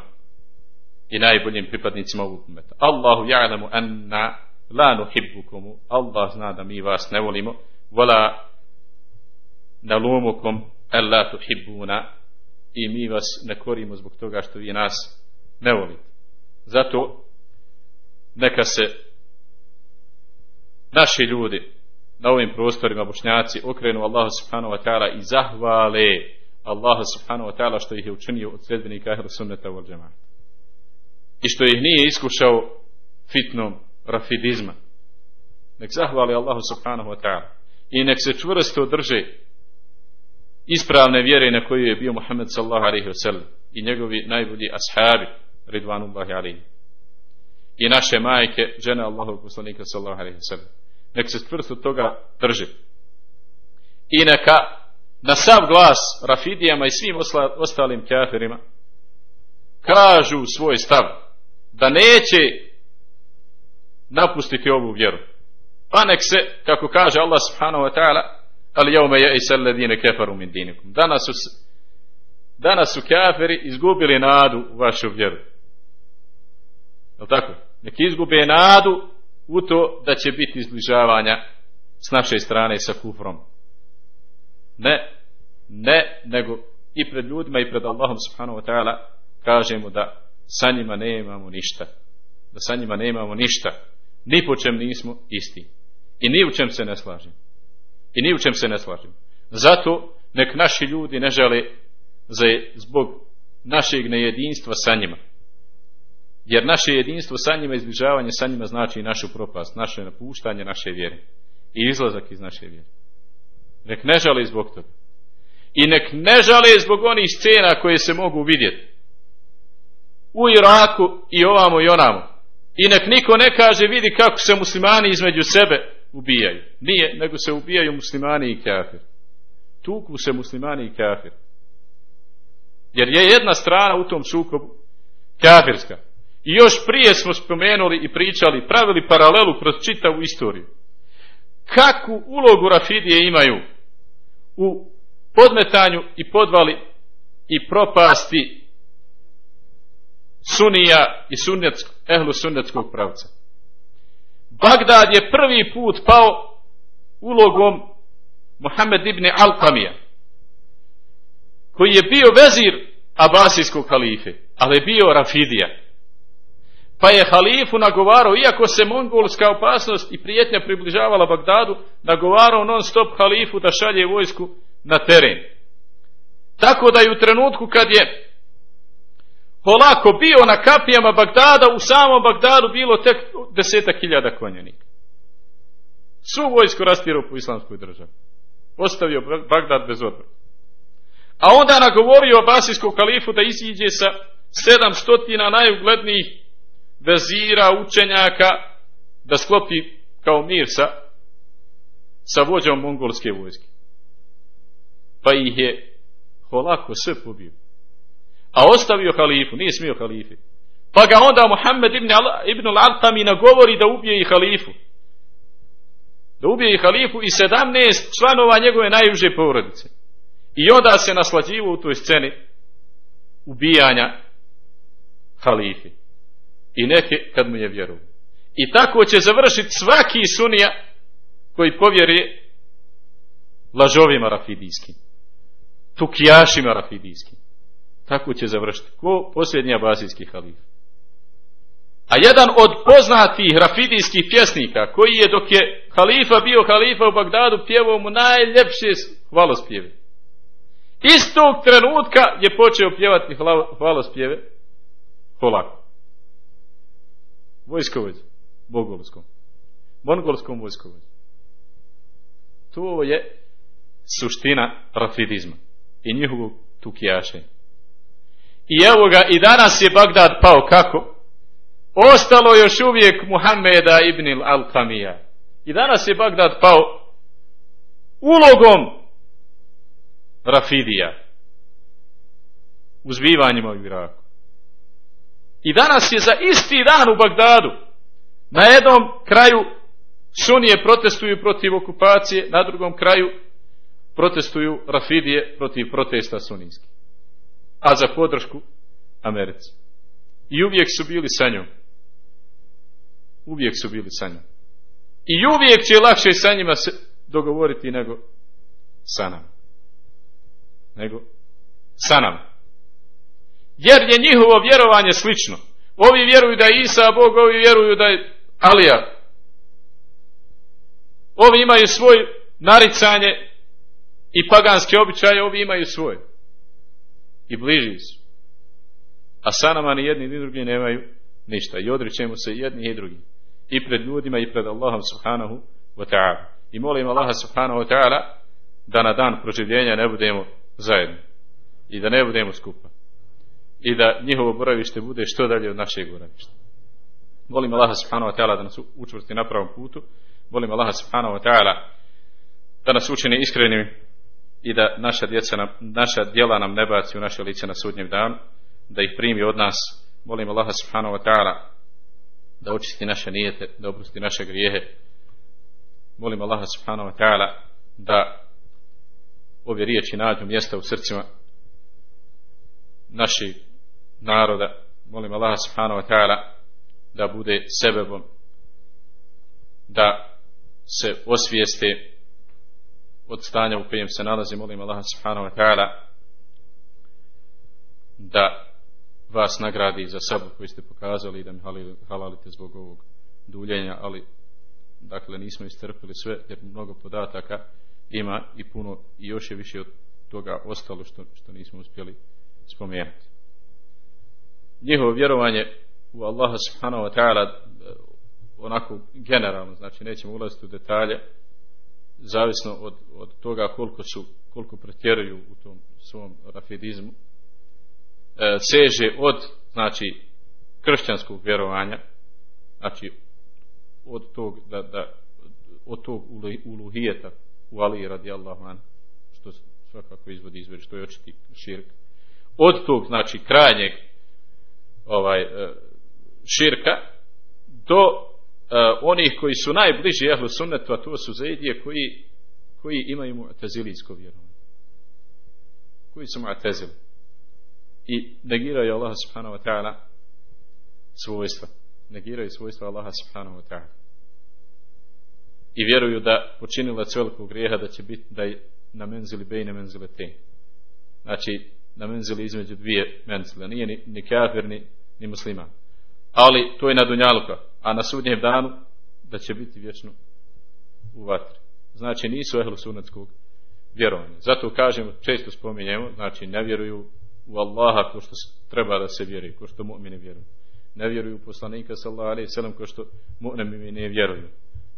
i najboljim pripadnicima ovog umeta. Allahu ja'lamu anna la nuhibbukumu. Allah zna da mi vas ne volimo. Wala nalumukum alla tuhibbuna. I mi vas ne korimo zbog toga što vi nas ne volite. Zato neka se naši ljudi na ovim prostorima bošnjaci okrenu Allahu subhanahu wa ta'ala i zahvale Allahu subhanahu wa ta'ala što ih je učinio od sljedbenika ahlu sunneta wal i što ih nije iskušao fitnom rafidizma. Nek zahvali Allahu subhanahu wa ta'ala. I nek se čvrsto drže ispravne vjere na koju je bio Muhammed sallallahu alaihi wasallam i njegovi najbolji ashabi ridvanullahi alaihi. I naše majke žene Allahov poslanika sallallahu alaihi wasallam nek se čvrsto toga drži. I neka na sav glas Rafidijama i svim ostalim kafirima kažu svoj stav da neće napustiti ovu vjeru. Pa nek se, kako kaže Allah subhanahu wa ta'ala, ali jaume je i ledine kefaru min dinikum. Danas su, danas su kafiri izgubili nadu u vašu vjeru. Je tako? Nek izgube nadu u to da će biti izbližavanja s naše strane sa kufrom. Ne, ne, nego i pred ljudima i pred Allahom subhanahu wa ta'ala kažemo da sa njima nemamo ništa. Da sa njima nemamo ništa. Ni po čem nismo isti. I ni u čem se ne slažem. I ni u čem se ne slažem. Zato nek naši ljudi ne žele zbog našeg nejedinstva sa njima jer naše jedinstvo sa njima, izbližavanje sa njima znači i našu propast, naše napuštanje naše vjere i izlazak iz naše vjere. Nek ne žale zbog toga. I nek ne žale zbog onih scena koje se mogu vidjeti. U Iraku i ovamo i onamo. I nek niko ne kaže vidi kako se muslimani između sebe ubijaju. Nije, nego se ubijaju muslimani i kafir. Tuku se muslimani i kafir. Jer je jedna strana u tom sukobu kafirska. I još prije smo spomenuli i pričali, pravili paralelu kroz čitavu istoriju. Kakvu ulogu Rafidije imaju u podmetanju i podvali i propasti sunija i sunnetsk, ehlu sunnetskog pravca. Bagdad je prvi put pao ulogom Mohamed ibn Alkamija, koji je bio vezir Abasijskog halife, ali je bio Rafidija. Pa je halifu nagovarao, iako se mongolska opasnost i prijetnja približavala Bagdadu, nagovarao non stop halifu da šalje vojsku na teren. Tako da je u trenutku kad je polako bio na kapijama Bagdada, u samom Bagdadu bilo tek desetak hiljada konjenika. Svu vojsku rastirao po islamskoj državi. Ostavio Bagdad bez odbrana. A onda nagovorio Basijskog kalifu da iziđe sa sedam stotina najuglednijih vezira, učenjaka, da sklopi kao mir sa, sa vođom mongolske vojske. Pa ih je holako sve pobio. A ostavio halifu, nije smio halifi. Pa ga onda Muhammed ibn, Al ibn Al-Altami nagovori da ubije i halifu. Da ubije i halifu i sedamnaest članova njegove najuže porodice. I onda se naslađivo u toj sceni ubijanja halifi. I neke kad mu je vjeru. I tako će završiti svaki sunija koji povjeri lažovima rafidijskim. Tukijašima rafidijskim. Tako će završiti. Ko posljednji abasijski halif. A jedan od poznatih rafidijskih pjesnika, koji je dok je halifa bio halifa u Bagdadu, pjevao mu najljepše hvalospjeve. Istog trenutka je počeo pjevati hvalospjeve polako. Vojskovođ, bogolskom. Mongolskom vojskovođ. To je suština rafidizma i njihovog tukijašenja. I evo ga, i danas je Bagdad pao kako? Ostalo još uvijek Muhammeda ibn al-Kamija. I danas je Bagdad pao ulogom Rafidija u zbivanjima u Iraku. I danas je za isti dan u Bagdadu na jednom kraju Sunije protestuju protiv okupacije, na drugom kraju protestuju Rafidije protiv protesta sunijskih. A za podršku Americi. I uvijek su bili sa njom. Uvijek su bili sa njom. I uvijek će lakše sa njima se dogovoriti nego sa nama. Nego sa nama. Jer je njihovo vjerovanje slično. Ovi vjeruju da je Isa Bog, ovi vjeruju da je Alija. Ovi imaju svoj naricanje i paganske običaje, ovi imaju svoj. I bliži su. A sa nama ni jedni ni drugi nemaju ništa. I odričemo se jedni i drugi. I pred ljudima i pred Allahom subhanahu wa ta'ala. I molim Allaha subhanahu wa ta'ala da na dan proživljenja ne budemo zajedno. I da ne budemo skupa i da njihovo boravište bude što dalje od našeg boravišta. Molim Allaha subhanahu wa ta'ala da nas učvrsti na pravom putu. Molim Allaha subhanahu wa ta'ala da nas učini iskrenim i da naša, djeca nam, naša djela nam ne baci u naše lice na sudnjem danu, da ih primi od nas. Molim Allaha subhanahu wa ta'ala da očisti naše nijete, da oprosti naše grijehe. Molim Allaha subhanahu wa ta'ala da ove riječi nađu mjesta u srcima naših naroda, molim Allah subhanahu wa ta'ala da bude sebebom da se osvijeste od stanja u kojem se nalazi, molim Allah subhanahu wa ta'ala da vas nagradi za sabor koji ste pokazali i da mi halalite zbog ovog duljenja, ali dakle nismo istrpili sve jer mnogo podataka ima i puno i još je više od toga ostalo što, što nismo uspjeli spomenuti njihovo vjerovanje u Allaha subhanahu wa ta'ala onako generalno, znači nećemo ulaziti u detalje zavisno od, od toga koliko su koliko pretjeruju u tom svom rafidizmu e, seže od znači kršćanskog vjerovanja znači od tog da, da od tog uluhijeta u Ali radijallahu an što svakako izvodi izvedi što je očiti širk od tog znači krajnjeg ovaj e, širka do uh, onih koji su najbliži ehlu sunnetu a to su zaidije koji, koji imaju mu'tazilijsko vjerovanje. Koji su mu'tazili. I negiraju Allah subhanahu wa ta'ala svojstva. Negiraju svojstva Allaha subhanahu wa ta'ala. I vjeruju da počinila velikog grijeha da će biti da je na menzili bejne menzile te. Znači na menzili između dvije menzile. Nije ni, ni kafir, ni, ni musliman. Ali to je na dunjaluka. A na sudnjem danu da će biti vječno u vatri. Znači nisu ehlu sunetskog vjerovanja. Zato kažemo, često spominjemo, znači ne vjeruju u Allaha ko što treba da se vjeruje, ko što mu'mini vjeruju. Ne vjeruju u poslanika sallallahu alejhi ve ko što mu'mini vjeruju.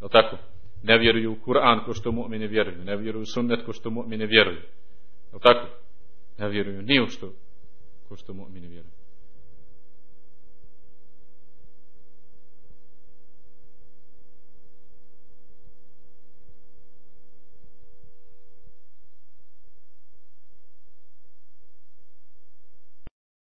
Je tako? Ne vjeruju u Kur'an ko što mu'mini vjeruju. Ne vjeruju u sunnet ko što mu'mini vjeruju. Je tako? Ne vjeruju ni u što ko što mu'mini vjeruju.